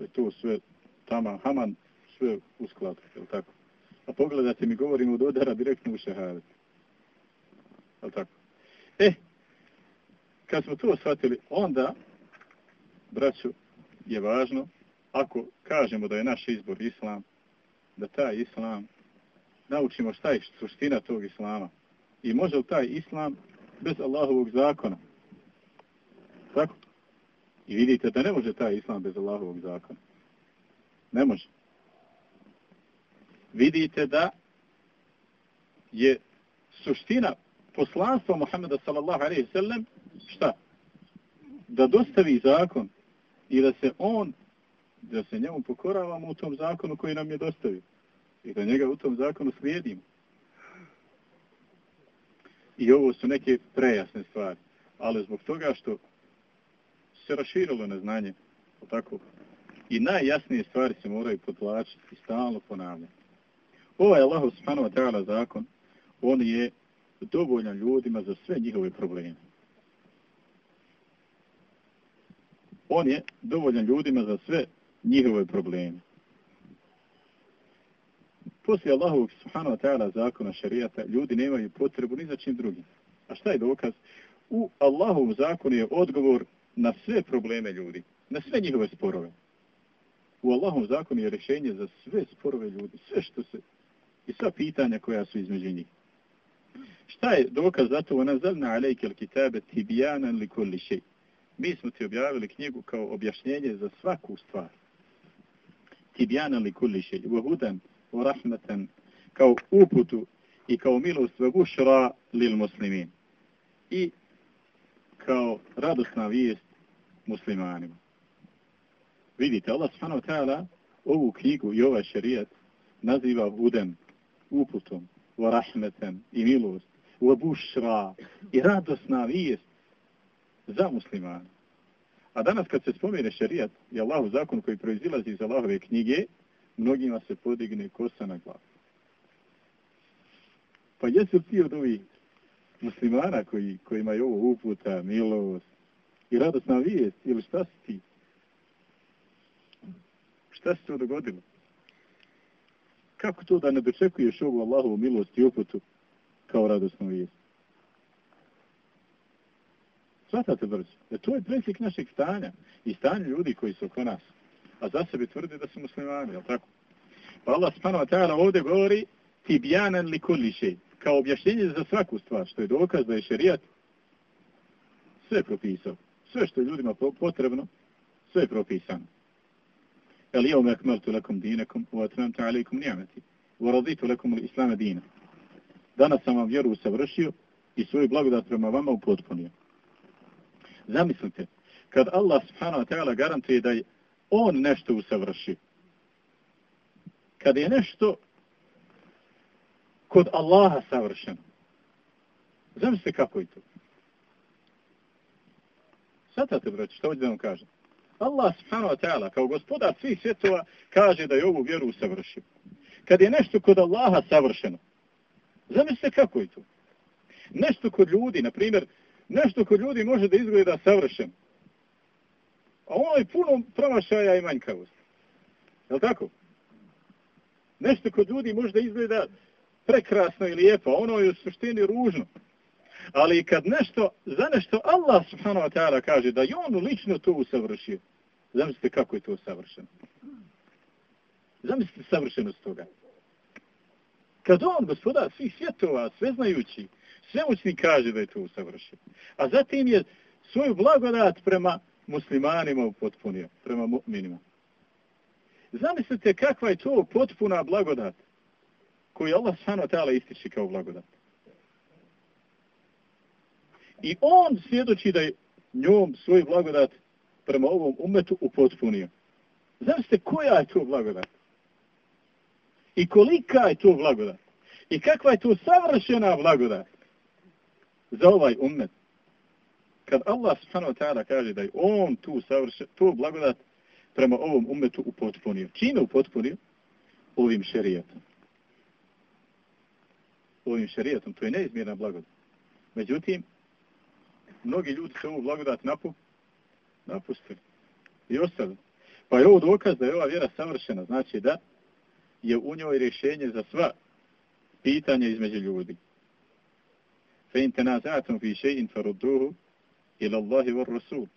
E to sve tama, haman, sve u skladu, jel tako? A pogledajte, mi govorimo od odara direktno u šehadet. Jel tako? E, kad smo to shvatili, onda, braću, je važno, ako kažemo da je naš izbor islam, da taj islam, naučimo šta je suština tog islama. I može li taj islam bez Allahovog zakona? Tako? I vidite da ne može taj islam bez Allahovog zakona. Ne može. Vidite da je suština poslanstva Muhammeda sallallahu alaihi sallam šta? Da dostavi zakon i da se on, da se njemu pokoravamo u tom zakonu koji nam je dostavio. I da njega u tom zakonu slijedimo. I ovo su neke prejasne stvari. Ali zbog toga što se raširilo neznanje, tako, i najjasnije stvari se moraju potlačiti i stalno ponavljati. Ovaj Allah subhanahu wa ta'ala zakon, on je dovoljan ljudima za sve njihove probleme. On je dovoljan ljudima za sve njihove probleme. Poslije Allahovog subhanahu wa ta'ala zakona šarijata, ljudi nemaju potrebu ni za čim drugim. A šta je dokaz? U Allahovom zakonu je odgovor na sve probleme ljudi, na sve njihove sporove. U Allahovom zakonu je rješenje za sve sporove ljudi, sve što se, i sva pitanja koja su između njih. Šta je dokaz za to? Nazalna alejke kitabe tibijanan li kulli šej. Mi smo ti objavili knjigu kao objašnjenje za svaku stvar tibjana li kulli šej. hudan, wa rahmeten, kao uputu i kao milost ve bušra lil muslimin. I kao radosna vijest muslimanima. Vidite, Allah subhanahu wa ta'ala ovu knjigu i ovaj šarijat naziva huden, uputom, wa rahmeten i milost, wa bušra i radosna vijest za muslimane. A danas kad se spomene šarijat i Allahu zakon koji proizilazi iz Allahove knjige, mnogima se podigne kosa na glavu. Pa jesu ti od ovih muslimana koji, koji imaju ovo uputa, milost i radosna vijest ili šta si ti? Šta se to dogodilo? Kako to da ne dočekuješ ovu Allahovu milost i uputu kao radosnu vijest? Svatate brzo. E to je presjek našeg stanja i stanja ljudi koji su oko nas a za sebe tvrde da su muslimani, jel tako? Pa Allah subhanahu wa ta'ala ovdje govori tibjanan li kulli še, kao objašnjenje za svaku stvar, što je dokaz da je šerijat Sve je propisao. Sve što je ljudima potrebno, sve je propisano. El jeo me lakum dinakum, u atramtu alaikum nijameti, u raditu lakum islame dina. Danas sam vam vjeru usavršio i svoju blagodat prema vama upotpunio. Zamislite, kad Allah subhanahu wa ta'ala garantuje da je on nešto usavrši, kad je nešto kod Allaha savršeno, zamislite kako je to. Svatate, braći, što hoće da vam kažem? Allah subhanahu wa ta'ala kao gospodar svih svjetova kaže da je ovu vjeru usavršio. Kad je nešto kod Allaha savršeno, zamislite kako je to. Nešto kod ljudi, na primjer, nešto kod ljudi može da izgleda savršeno. A ono je puno promašaja i manjkavosti. Je li tako? Nešto kod ljudi može da izgleda prekrasno i lijepo, a ono je u suštini ružno. Ali kad nešto, za nešto Allah subhanahu wa ta'ala kaže da je on lično to usavršio, zamislite kako je to savršeno. Zamislite savršenost toga. Kad on, gospodar svih svjetova, sveznajući, svemoćni kaže da je to usavršeno. A zatim je svoju blagodat prema muslimanima upotpunio, prema mu'minima. Zamislite kakva je to potpuna blagodat koju Allah subhanahu wa ističi kao blagodat. I on svjedoči da je njom svoj blagodat prema ovom umetu upotpunio. Zamislite koja je to blagodat? I kolika je to blagodat? I kakva je to savršena blagodat za ovaj ummet. Kad Allah subhanahu wa ta'ala kaže da je on tu savršen, tu blagodat prema ovom ummetu upotpunio. Čime upotpunio? Ovim šerijatom. Ovim šerijatom. To je neizmjerna blagodat. Međutim, mnogi ljudi se ovu blagodat napu, napustili i ostali. Pa je ovo dokaz da je ova vjera savršena, znači da je u njoj rješenje za sva pitanja između ljudi. فإن تنازعتم في شيء فردوه إلى ila والرسول Rasul.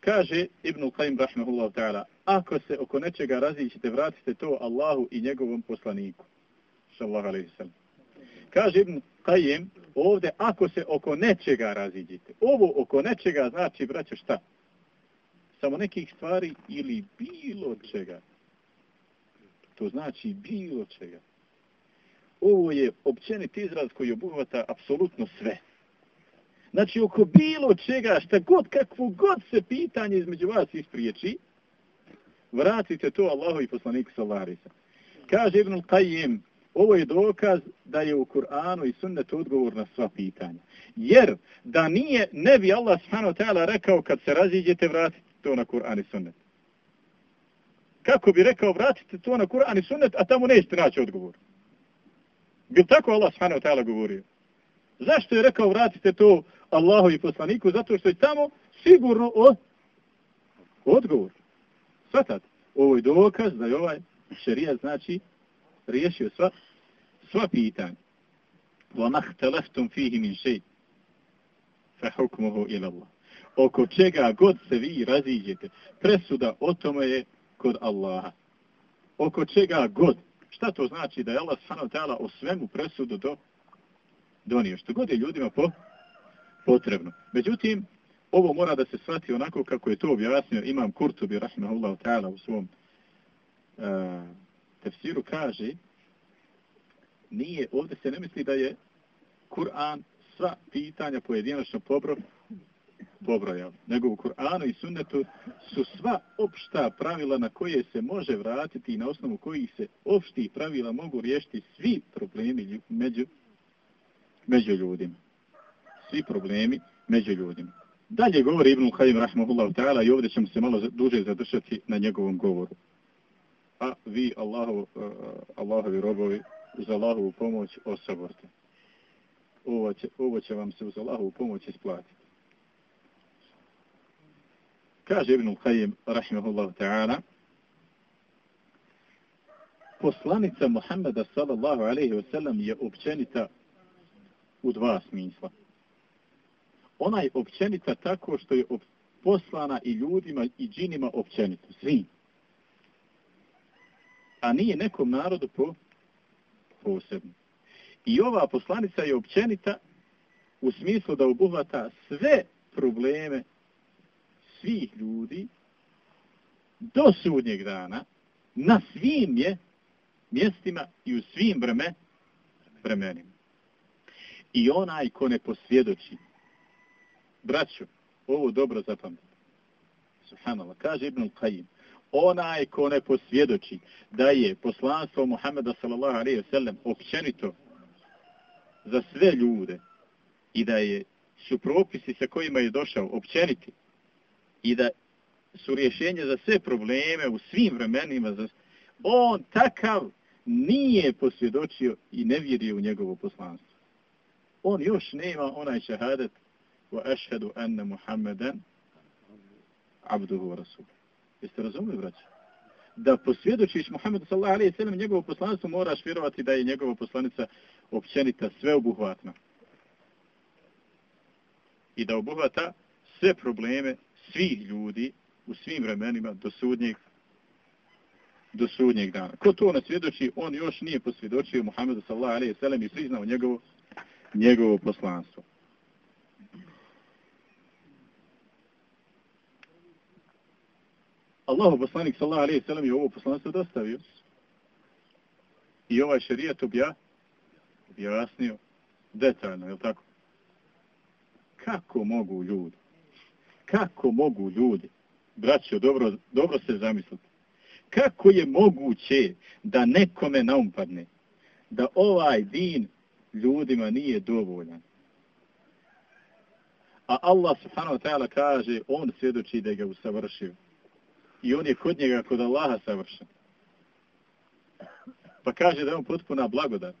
Kaže Ibn Qayyim rahmehullah ta'ala, ako se oko nečega razićete, vratite to Allahu i njegovom poslaniku. Sallahu alaihi sallam. Kaže Ibn Qayyim, ovdje ako se oko nečega raziđite. Ovo oko nečega znači, braćo, šta? Samo nekih stvari ili bilo čega. To znači bilo čega. Ovo je općenit izraz koji obuhvata apsolutno sve. Znači, oko bilo čega, šta god, kakvo god se pitanje između vas ispriječi, vratite to Allahu i poslaniku Salarisa. Kaže Ibn Qayyim, ovo je dokaz da je u Kur'anu i sunnetu odgovor na sva pitanja. Jer da nije, ne bi Allah subhanahu ta'ala rekao kad se raziđete, vratite to na Kur'an i sunnet. Kako bi rekao, vratite to na Kur'an i sunnet, a tamo nećete naći odgovor. Bil tako Allah subhanahu ta'ala govorio? Zašto je rekao, vratite to Allahu i poslaniku? Zato što je tamo sigurno od... odgovor. Svatate, ovo je dokaz da je ovaj šerijat znači riješio sva, sva pitanja. وَمَا اخْتَلَفْتُمْ فِيهِ مِنْ شَيْءٍ فَحُكْمُهُ إِلَى اللَّهِ Oko čega god se vi raziđete, presuda o tome je kod Allaha. Oko čega god. Šta to znači da je Allah subhanahu ta'ala o svemu presudu do, donio? Što god je ljudima po, potrebno. Međutim, ovo mora da se shvati onako kako je to objasnio Imam Kurtubi, rahimahullahu ta'ala, u svom uh, tefsiru kaže, nije, ovdje se ne misli da je Kur'an sva pitanja pojedinačno pobro, pobrojao, nego u Kur'anu i sunnetu su sva opšta pravila na koje se može vratiti i na osnovu kojih se opštih pravila mogu riješiti svi problemi među, među ljudima. Svi problemi među ljudima. Dalje govori Ibn Khayyim rahmahullahu ta'ala i ovdje ćemo se malo duže zadržati na njegovom govoru a vi Allahu, e, Allahovi robovi uz Allahovu pomoć osaborte. Ovo će, ovo će vam se uz Allahovu pomoć isplatiti. Kaže Ibn Qayyim, rahimahullahu ta'ala, poslanica Muhammeda sallallahu alaihi wa sallam je općenita u dva smisla. Ona je općenita tako što je poslana i ljudima i džinima općenito, svim a nije nekom narodu po posebno. I ova poslanica je općenita u smislu da obuhvata sve probleme svih ljudi do sudnjeg dana na svim je mjestima i u svim vreme, vremenima. I onaj ko ne posvjedoči, braćo, ovo dobro zapamtite. Subhanallah, kaže Ibn Qajim, onaj ko ne posvjedoči da je poslanstvo Muhammeda sallallahu alaihi wa sallam općenito za sve ljude i da je su propisi sa kojima je došao općeniti i da su rješenje za sve probleme u svim vremenima, za... on takav nije posvjedočio i ne vjerio u njegovo poslanstvo. On još nema onaj šahadet wa ašhedu anna Muhammeden abduhu wa rasul. Jeste razumili, braći? Da posvjedočiš Muhammedu sallallahu alaihi sallam njegovo poslanstvo, moraš vjerovati da je njegova poslanica općenita, sveobuhvatna. I da obuhvata sve probleme svih ljudi u svim vremenima do sudnjeg do sudnjeg dana. Ko to nasvjedoči, on još nije posvjedočio Muhammedu sallallahu alaihi sallam i priznao njegovo, njegovo poslanstvo. Allahu poslanik sallallahu alejhi ve sellem je ovo poslanstvo dostavio. I ovaj šerijat obja objasnio detaljno, je tako? Kako mogu ljudi? Kako mogu ljudi? Braćo, dobro, dobro se zamislite. Kako je moguće da nekome naumpadne da ovaj din ljudima nije dovoljan? A Allah subhanahu wa ta'ala kaže, on svjedoči da ga usavršio i on je kod njega, kod Allaha savršen. Pa kaže da je on potpuna blagodat.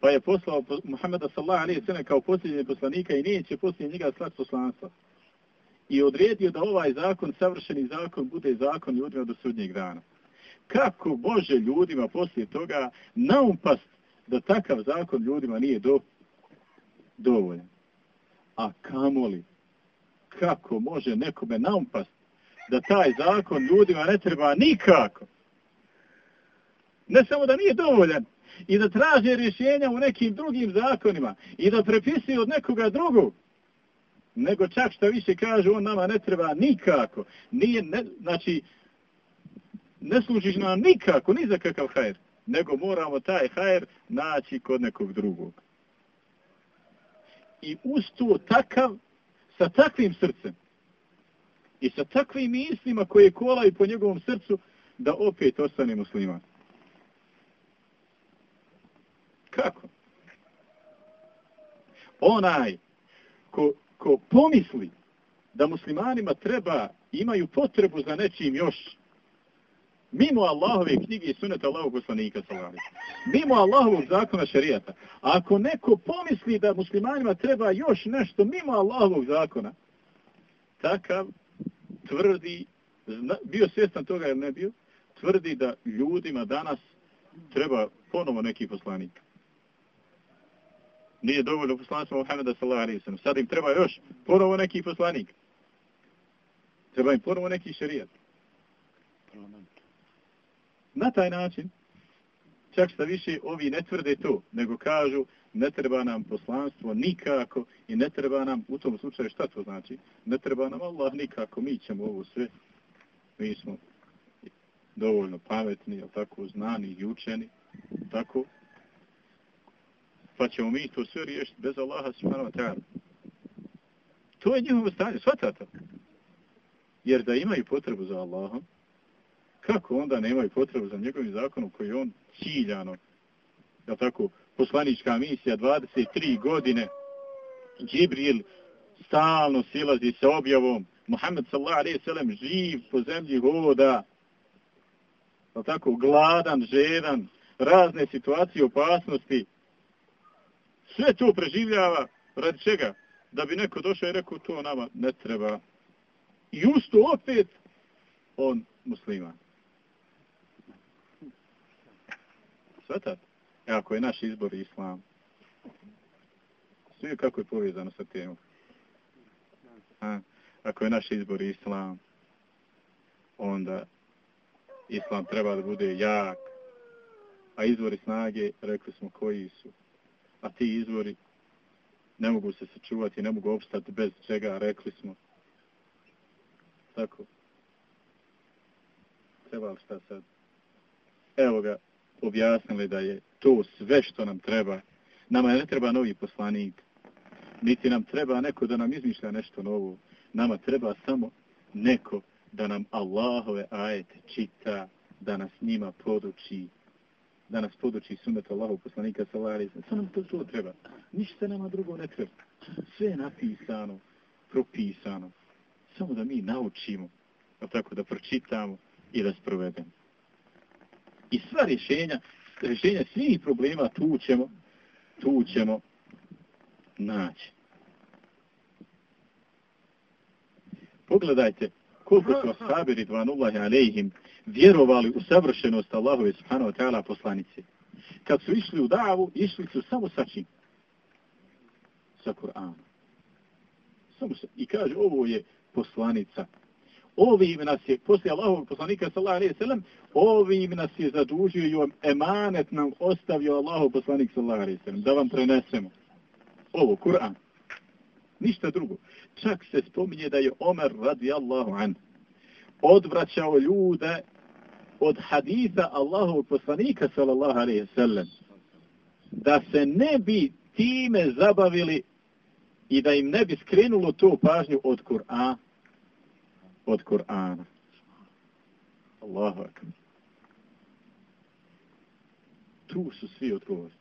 Pa je poslao Muhammeda alejhi alaihi sallam kao posljednje poslanika i neće posljednje njega slat poslanstva. I odredio da ovaj zakon, savršeni zakon, bude zakon ljudima do sudnjeg dana. Kako Bože ljudima poslije toga naumpast da takav zakon ljudima nije do, dovoljan? A kamoli, kako može nekome naumpast da taj zakon ljudima ne treba nikako. Ne samo da nije dovoljan, i da traže rješenja u nekim drugim zakonima i da prepisuju od nekoga drugog, nego čak što više kaže, on nama ne treba nikako. Nije, ne, znači, ne služiš nam nikako, ni za kakav hajer, nego moramo taj hajer naći kod nekog drugog. I uz to takav, sa takvim srcem, i sa takvim mislima koje kolaju po njegovom srcu da opet ostane musliman. Kako? Onaj ko, ko pomisli da muslimanima treba, imaju potrebu za nečim još, mimo Allahove knjige i suneta Allahog poslanika sallallahu mimo Allahovog zakona šarijata, ako neko pomisli da muslimanima treba još nešto mimo Allahovog zakona, takav tvrdi, zna, bio svjestan toga ili ne bio, tvrdi da ljudima danas treba ponovo neki poslanik. Nije dovoljno poslanstvo Muhammeda sallallahu alaihi sallam. Sad im treba još ponovo neki poslanik. Treba im ponovo neki šarijat. Na taj način, čak šta više, ovi ne tvrde to, nego kažu ne treba nam poslanstvo nikako i ne treba nam, u tom slučaju šta to znači? Ne treba nam Allah nikako, mi ćemo ovo sve, mi smo dovoljno pametni, tako znani i učeni, tako, pa ćemo mi to sve riješiti bez Allaha subhanahu wa ta'ala. To je njihovo stanje, shvatate? Jer da imaju potrebu za Allahom, kako onda nemaju potrebu za njegovim zakonom koji on ciljano, da tako, poslanička misija 23 godine, Džibril stalno silazi sa objavom, Muhammed sallallahu alaihi sallam živ po zemlji hoda, ja tako, gladan, žedan, razne situacije, opasnosti, sve to preživljava, radi čega? Da bi neko došao i rekao, to nama ne treba. I usto opet, on musliman. Svatate? E, ako je naš izbor islam, svi kako je povezano sa temom. A, ako je naš izbor islam, onda islam treba da bude jak, a izvori snage, rekli smo koji su, a ti izvori ne mogu se sačuvati, ne mogu opstati bez čega, rekli smo. Tako. Treba li šta sad? Evo ga, objasnili da je to sve što nam treba. Nama ne treba novi poslanik, niti nam treba neko da nam izmišlja nešto novo. Nama treba samo neko da nam Allahove ajete čita, da nas njima poduči, da nas poduči sunet Allahu poslanika sallallahu alejhi ve sellem. to, to treba. Ništa nama drugo ne treba. Sve je napisano, propisano. Samo da mi naučimo, a tako da pročitamo i da sprovedemo. I sva rješenja, rješenja svih problema tu ćemo, tu ćemo naći. Pogledajte koliko su ashabiri dvanullahi alejhim vjerovali u savršenost Allahove subhanahu wa ta'ala poslanice. Kad su išli u davu, išli su samo sa čim? Sa Kur'anom. Samo sa, I kaže, ovo je poslanica. Ovim nas je, poslije Allahovog poslanika sallallahu alaihi sallam, ovim nas je zadužio i vam emanet nam ostavio Allahov poslanik sallallahu alaihi sallam, da vam prenesemo. Ovo, Kur'an. Ništa drugo. Čak se spominje da je Omer radijallahu an odvraćao ljude od hadisa Allahovog poslanika sallallahu alaihi sallam da se ne bi time zabavili i da im ne bi skrenulo to pažnju od Kur'ana od Kur'ana. Allahu akbar. Tu su svi odgovorni.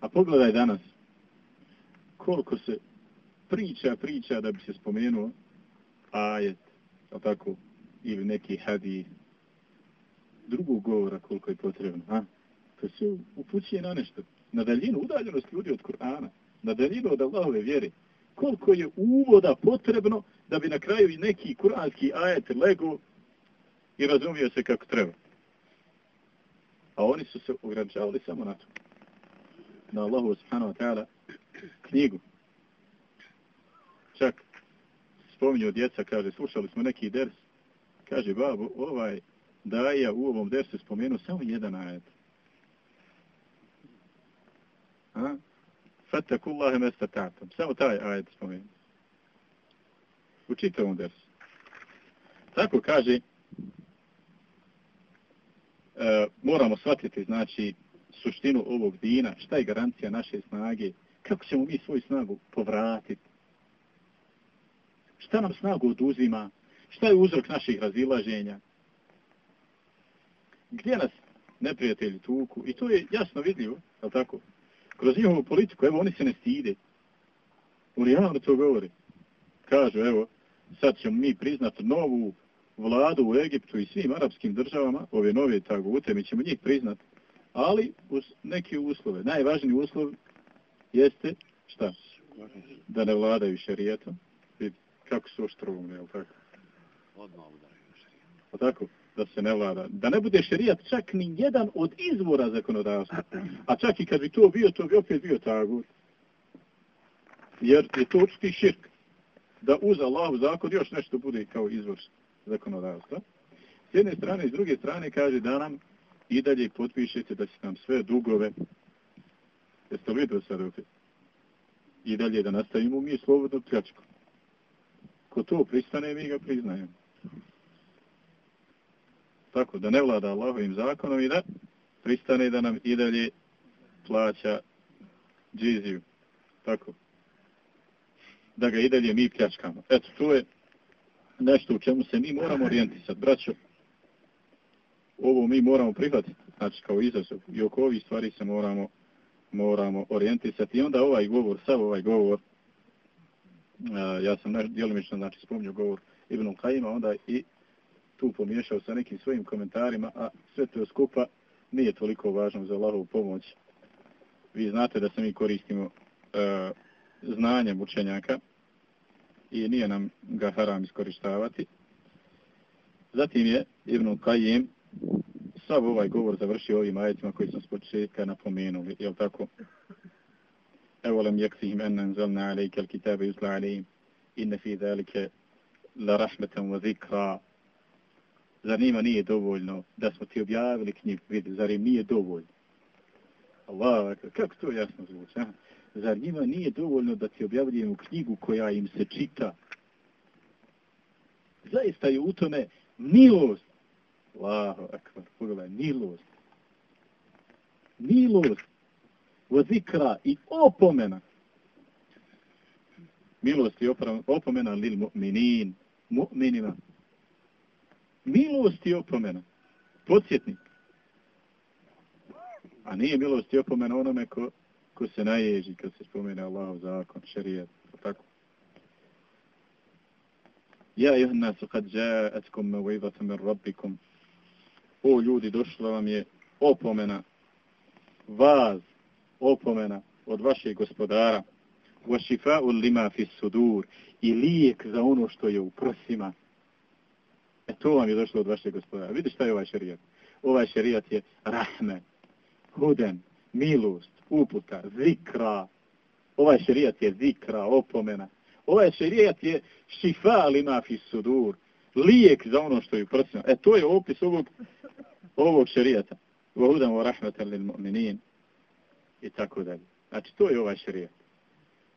A pogledaj danas koliko se priča, priča da bi se spomenuo ajet, tako, ili neki hadis, drugog govora koliko je potrebno. A? To se upućuje na nešto. Na daljinu udaljenost ljudi od Kur'ana, na daljinu od Allahove vjere. Koliko je uvoda potrebno da bi na kraju i neki kuranski ajet lego i razumio se kako treba. A oni su se ograničavali samo na to. Na Allahu subhanahu wa ta'ala knjigu. Čak spominju djeca, kaže, slušali smo neki ders, kaže, babo, ovaj da je u ovom dersu spomenu samo jedan ajet. A? Fattakullahi mestatatom. Samo taj ajet spomenu. U čitavom dersu. Tako kaže, e, moramo shvatiti, znači, suštinu ovog dina, šta je garancija naše snage, kako ćemo mi svoju snagu povratiti, šta nam snagu oduzima, šta je uzrok naših razilaženja, gdje nas neprijatelji tuku, i to je jasno vidljivo, je tako? Kroz njihovu politiku, evo, oni se ne stide. Oni javno to govori. Kažu, evo, sad ćemo mi priznati novu vladu u Egiptu i svim arapskim državama, ove nove tagute, mi ćemo njih priznati, ali uz neke uslove. Najvažniji uslov jeste, šta? Da ne vladaju šarijetom. Kako su oštrovne, je li tako? Odmah udaraju šarijetom. tako? Da se ne vlada. Da ne bude šarijat čak ni jedan od izvora zakonodavstva. A čak i kad bi to bio, to bi opet bio tagut. Jer je to očiti širk. Da uz Allahu zakon još nešto bude kao izvor zakonodavstva. S jedne strane i s druge strane kaže da nam i dalje potpišete da će nam sve dugove Jeste li vidio sad opet? I dalje da nastavimo mi slobodno pljačku. Ko to pristane, mi ga priznajemo. Tako, da ne vlada Allahovim zakonom i da pristane da nam i dalje plaća džiziju. Tako. Da ga i dalje mi pljačkamo. Eto, to je nešto u čemu se mi moramo orijentisati. Braćo, ovo mi moramo prihvatiti. Znači, kao izazov. I oko ovih stvari se moramo moramo orijentisati. I onda ovaj govor, sav ovaj govor, ja sam djelimično znači, spomnio govor Ibn Kajima, onda i tu pomiješao sa nekim svojim komentarima, a sve to skupa nije toliko važno za Allahovu pomoć. Vi znate da se mi koristimo e, znanjem učenjaka i nije nam ga haram iskoristavati. Zatim je Ibn Qajim sav ovaj govor završio ovim ajetima koji smo s početka napomenuli, je tako? Evo lem jeksihim enna nzalna alejke al kitabe yusla alejim, inne fi zalike la rahmetan wa zikra. Zar nima nije dovoljno da smo ti objavili knjigu, vidi, zar im nije dovoljno? Allah, kako to jasno zvuči, a? Zar njima nije dovoljno da ti objavljujemo knjigu koja im se čita? Zaista je u tome milost. Allahu akbar, pogledaj, milost. Milost. Vozikra i opomena. Milost i opomena lil mu'minin. Mu'minima. Milost i opomena. Podsjetnik. A nije milost i opomena onome ko, ko se naježi kad se spomene Allahov zakon, šarijat. Tako. Ja ih nasu kad ja'atkum mawidatu min rabbikum. O ljudi, došla vam je opomena vaz, opomena od vašeg gospodara. Wa shifa'u lima fi sudur i lijek za ono što je u prsima. E to vam je došlo od vašeg gospodara. Vidite šta je ovaj šerijat? Ovaj šerijat je rahme, huden, milost, uputa, zikra. Ovaj šerijat je zikra, opomena. Ovaj šerijat je šifa lima fi sudur. Lijek za ono što je prsno. E to je opis ovog, ovog šerijata. Vahudan wa rahmatan lil mu'minin. I tako dalje. Znači to je ovaj šerijat.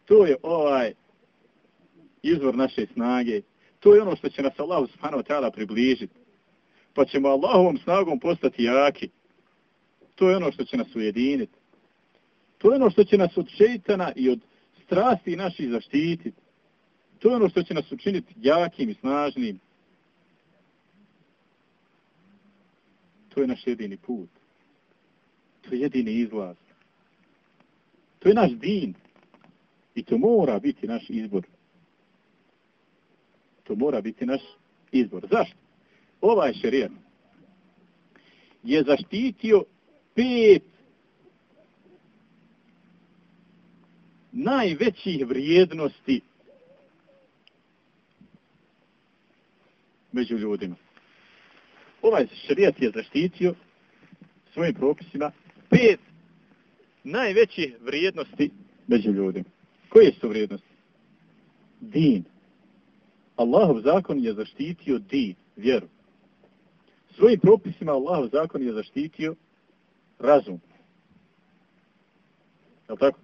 To je ovaj izvor naše snage. To je ono što će nas Allah subhanahu wa ta'ala približiti. Pa ćemo Allahovom snagom postati jaki. To je ono što će nas ujediniti. To je ono što će nas od šeitana i od strasti naših zaštititi. To je ono što će nas učiniti jakim i snažnim. To je naš jedini put. To je jedini izlaz. To je naš din. I to mora biti naš izbor. To mora biti naš izbor. Zašto? Ovaj šerijan je zaštitio pet najvećih vrijednosti među ljudima. Ovaj šarijat je zaštitio svojim propisima pet najvećih vrijednosti među ljudima. Koje su vrijednosti? Din. Allahov zakon je zaštitio di, vjeru. Svojim propisima Allahov zakon je zaštitio razum. Je tako?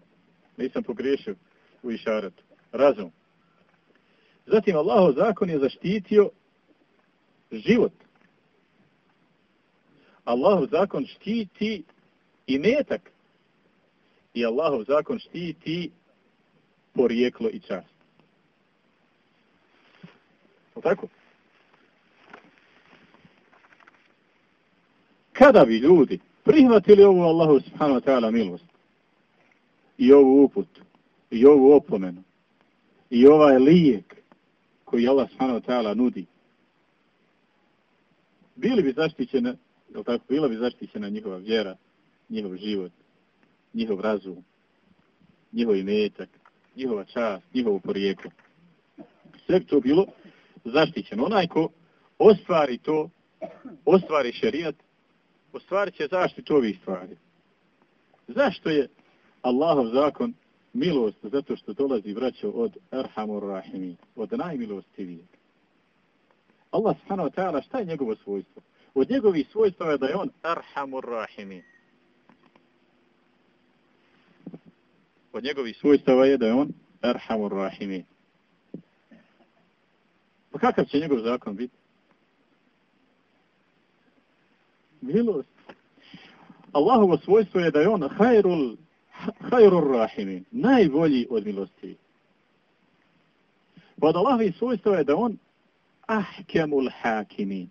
Nisam pogriješio u išaretu. Razum. Zatim Allahov zakon je zaštitio život. Allahov zakon štiti i metak. I Allahov zakon štiti porijeklo i čast. Tako? Kada bi ljudi prihvatili ovu Allahu subhanahu wa ta'ala milost i ovu uput i ovu opomenu i ovaj lijek koji Allah subhanahu wa ta'ala nudi bili bi zaštićena, je tako, bila bi zaštićena njihova vjera, njihov život, njihov razum, njihov imetak, njihova čast, njihovo porijeklo. Sve bi to bilo zaštićen. Onaj ko ostvari to, ostvari šerijat, ostvarit će zaštitu ovih stvari. Zašto je Allahov zakon milost? Zato što dolazi vraćao od Erhamur Rahimi, od najmilostivijeg. Allah subhanahu wa ta'ala, šta je njegovo svojstvo? Od njegovih svojstva je da je on Erhamur rahimi. Od njegovih svojstava je da je on Erhamur rahimi. Pa kakav će njegov zakon biti? Milost. Allahovo svojstvo je da je on hajrul, hajrul rahimi. Najbolji od milosti. Pa od Allahovi svojstvo je da on ahkemul hakimin.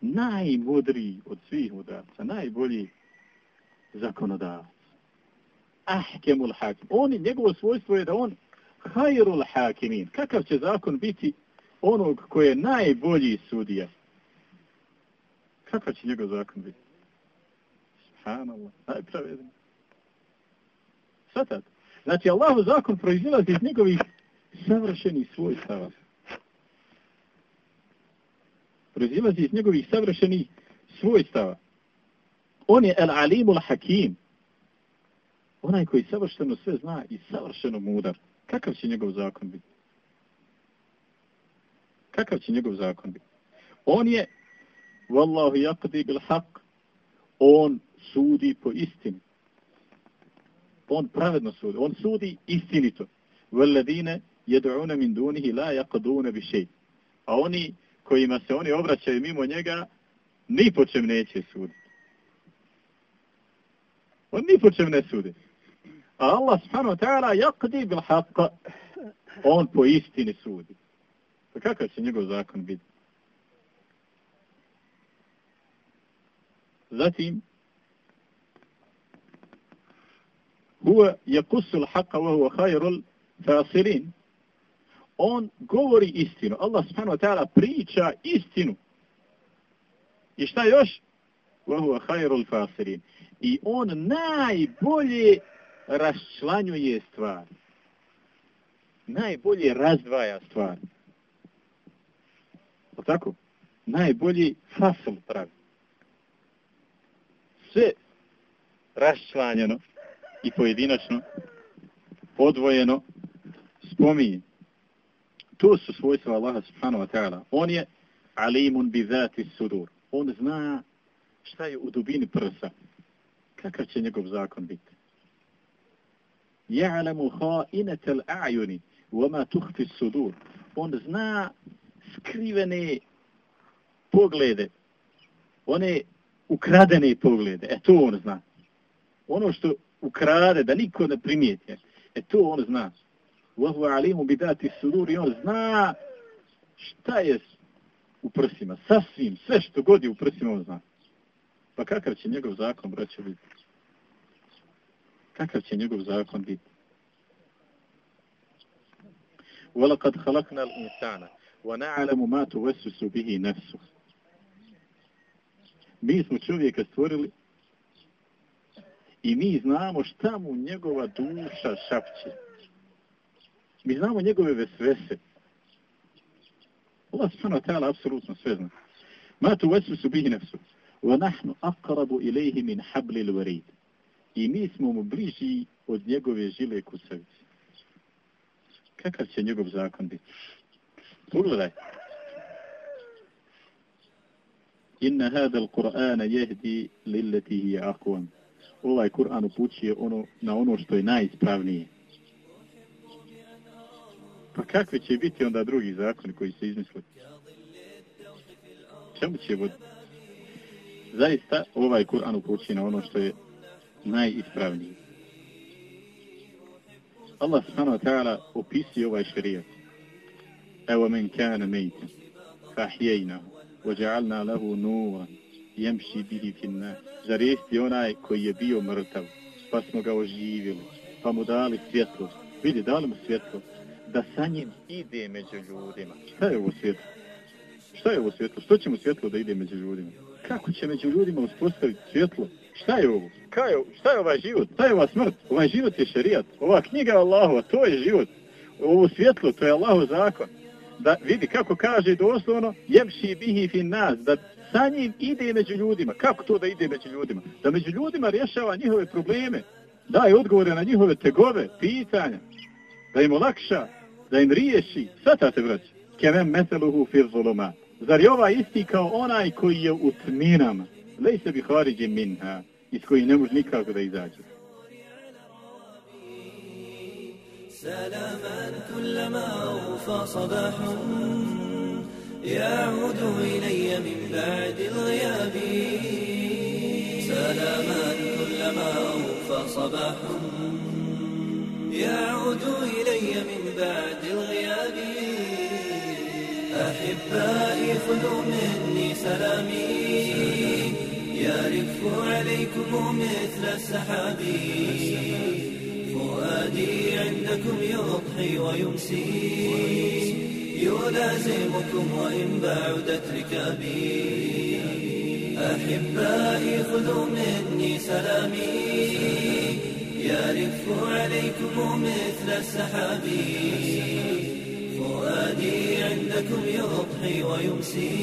Najmudriji od svih mudarca, najbolji zakonodavac. Ahkemul hakim. On njegovo svojstvo je da on hajrul hakimin. Kakav će zakon biti onog koji je najbolji sudija? Kakav će njegov zakon biti? Subhanallah. Najpravedniji. Svatate? Znači, Allahov zakon proizilazi iz njegovih savršenih svojstava proizilazi iz njegovih savršenih svojstava. On je el-alimul hakim. Onaj koji savršeno sve zna i savršeno mudar. Kakav će njegov zakon biti? Kakav će njegov zakon biti? On je Wallahu yakdi bil haq. On sudi po istini. On pravedno sudi. On sudi istinito. Veledine jed'una min dunihi la yaqduna bi shay. A oni kojima se oni obraćaju mimo njega ni po čem neće suditi. On ni po čem ne sudi. A Allah subhanahu wa ta'ala yakdi bil haq, On po istini sudi. Pa kakav će njegov zakon biti? Zatim, huwa yakusu al-haqqa wa huwa khayrul fasirin. On govori istinu. Allah subhanahu wa ta'ala priča istinu. I šta još? Wa huwa khayrul fasirin. I on najbolje raščlanjuje stvari. Najbolje razdvaja stvari. Tako? Najbolji fasl pravi. Sve raščlanjeno i pojedinačno, odvojeno, spominje. To su svojstva Allaha subhanahu wa ta'ala. On je alimun bi zati sudur. On zna šta je u dubini prsa. Kakav će njegov zakon biti? Ja'lamu ha'inatel al-a'yuni wa ma tukhfi sudur. On zna skrivene poglede. One ukradene poglede. E to on zna. Ono što ukrade, da niko ne primijeti. E to on zna. Wahu alimu bi dati sudur i on zna šta je u prsima. Sasvim, sve što god je u prsima on zna. Pa kakav će njegov zakon, braćo, biti? Kakav će njegov zakon biti? وَلَقَدْ خَلَقْنَا الْإِنسَانَ وَنَعْلَمُ مَا تُوَسُسُ بِهِ نَفْسُ Mi smo čovjeka stvorili i mi znamo šta mu njegova duša šapće. Mi znamo njegove vesvese. Allah subhanahu wa ta'ala apsolutno sve zna. Ma tu vesu su bihi nefsu. Wa nahnu aqrabu ilaihi min habli l-varid. I mi smo mu bliži od njegove žile kusavice. Kakav će njegov zakon biti? Pogledaj. Inna hada al-Qur'ana jehdi lillati hi aqwan ovaj Kur'an upućuje ono, na ono što je najispravnije. Pa kakvi će biti onda drugi zakoni koji se izmisli? Čemu će voditi? Zaista ovaj Kur'an upućuje na ono što je najispravnije. Allah subhanahu wa ta'ala opisuje ovaj šarijat. Evo كان ميتا mejten, وجعلنا له نورا يمشي به في الناس Zar jesti onaj koji je bio mrtav, pa smo ga oživili, pa mu dali svjetlost. Vidi, dali mu svjetlost, da sa njim ide među ljudima. Šta je ovo svjetlo? Šta je ovo svjetlo? Što će mu svjetlo da ide među ljudima? Kako će među ljudima uspostaviti svjetlo? Šta je ovo? Kaj je, šta je ovaj život? Šta je ova smrt? Ovaj život je šerijat. Ova knjiga je Allahova, to je život. Ovo svjetlo, to je Allahov zakon. Da vidi kako kaže doslovno, jemši bihi fin nas, da sa njim ide među ljudima. Kako to da ide među ljudima? Da među ljudima rješava njihove probleme, daje odgovore na njihove tegove, pitanja, da im olakša, da im riješi. Svatate, braći. Kevem meseluhu fir zuluma. Zar je ovaj isti kao onaj koji je u tminama? Lej se bi hariđi minha, iz koji ne može nikako da izađe. سلاما كلما أوفى صباح. يعود إلي من بعد الغياب. سلاما كلما أوفى صباح. يعود إلي من بعد الغياب. أحبائي خذوا مني سلامي. يرف عليكم مثل السحاب. فؤادي عندكم يضحي ويمسي. يلازمكم وإن بعدت ركابي أحبائي خذوا مني سلامي. يرف عليكم مثل السحاب فؤادي عندكم يضحي ويمسي.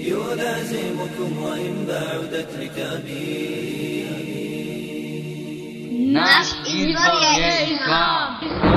يلازمكم وإن بعدت ركابي Naš 一双眼睛一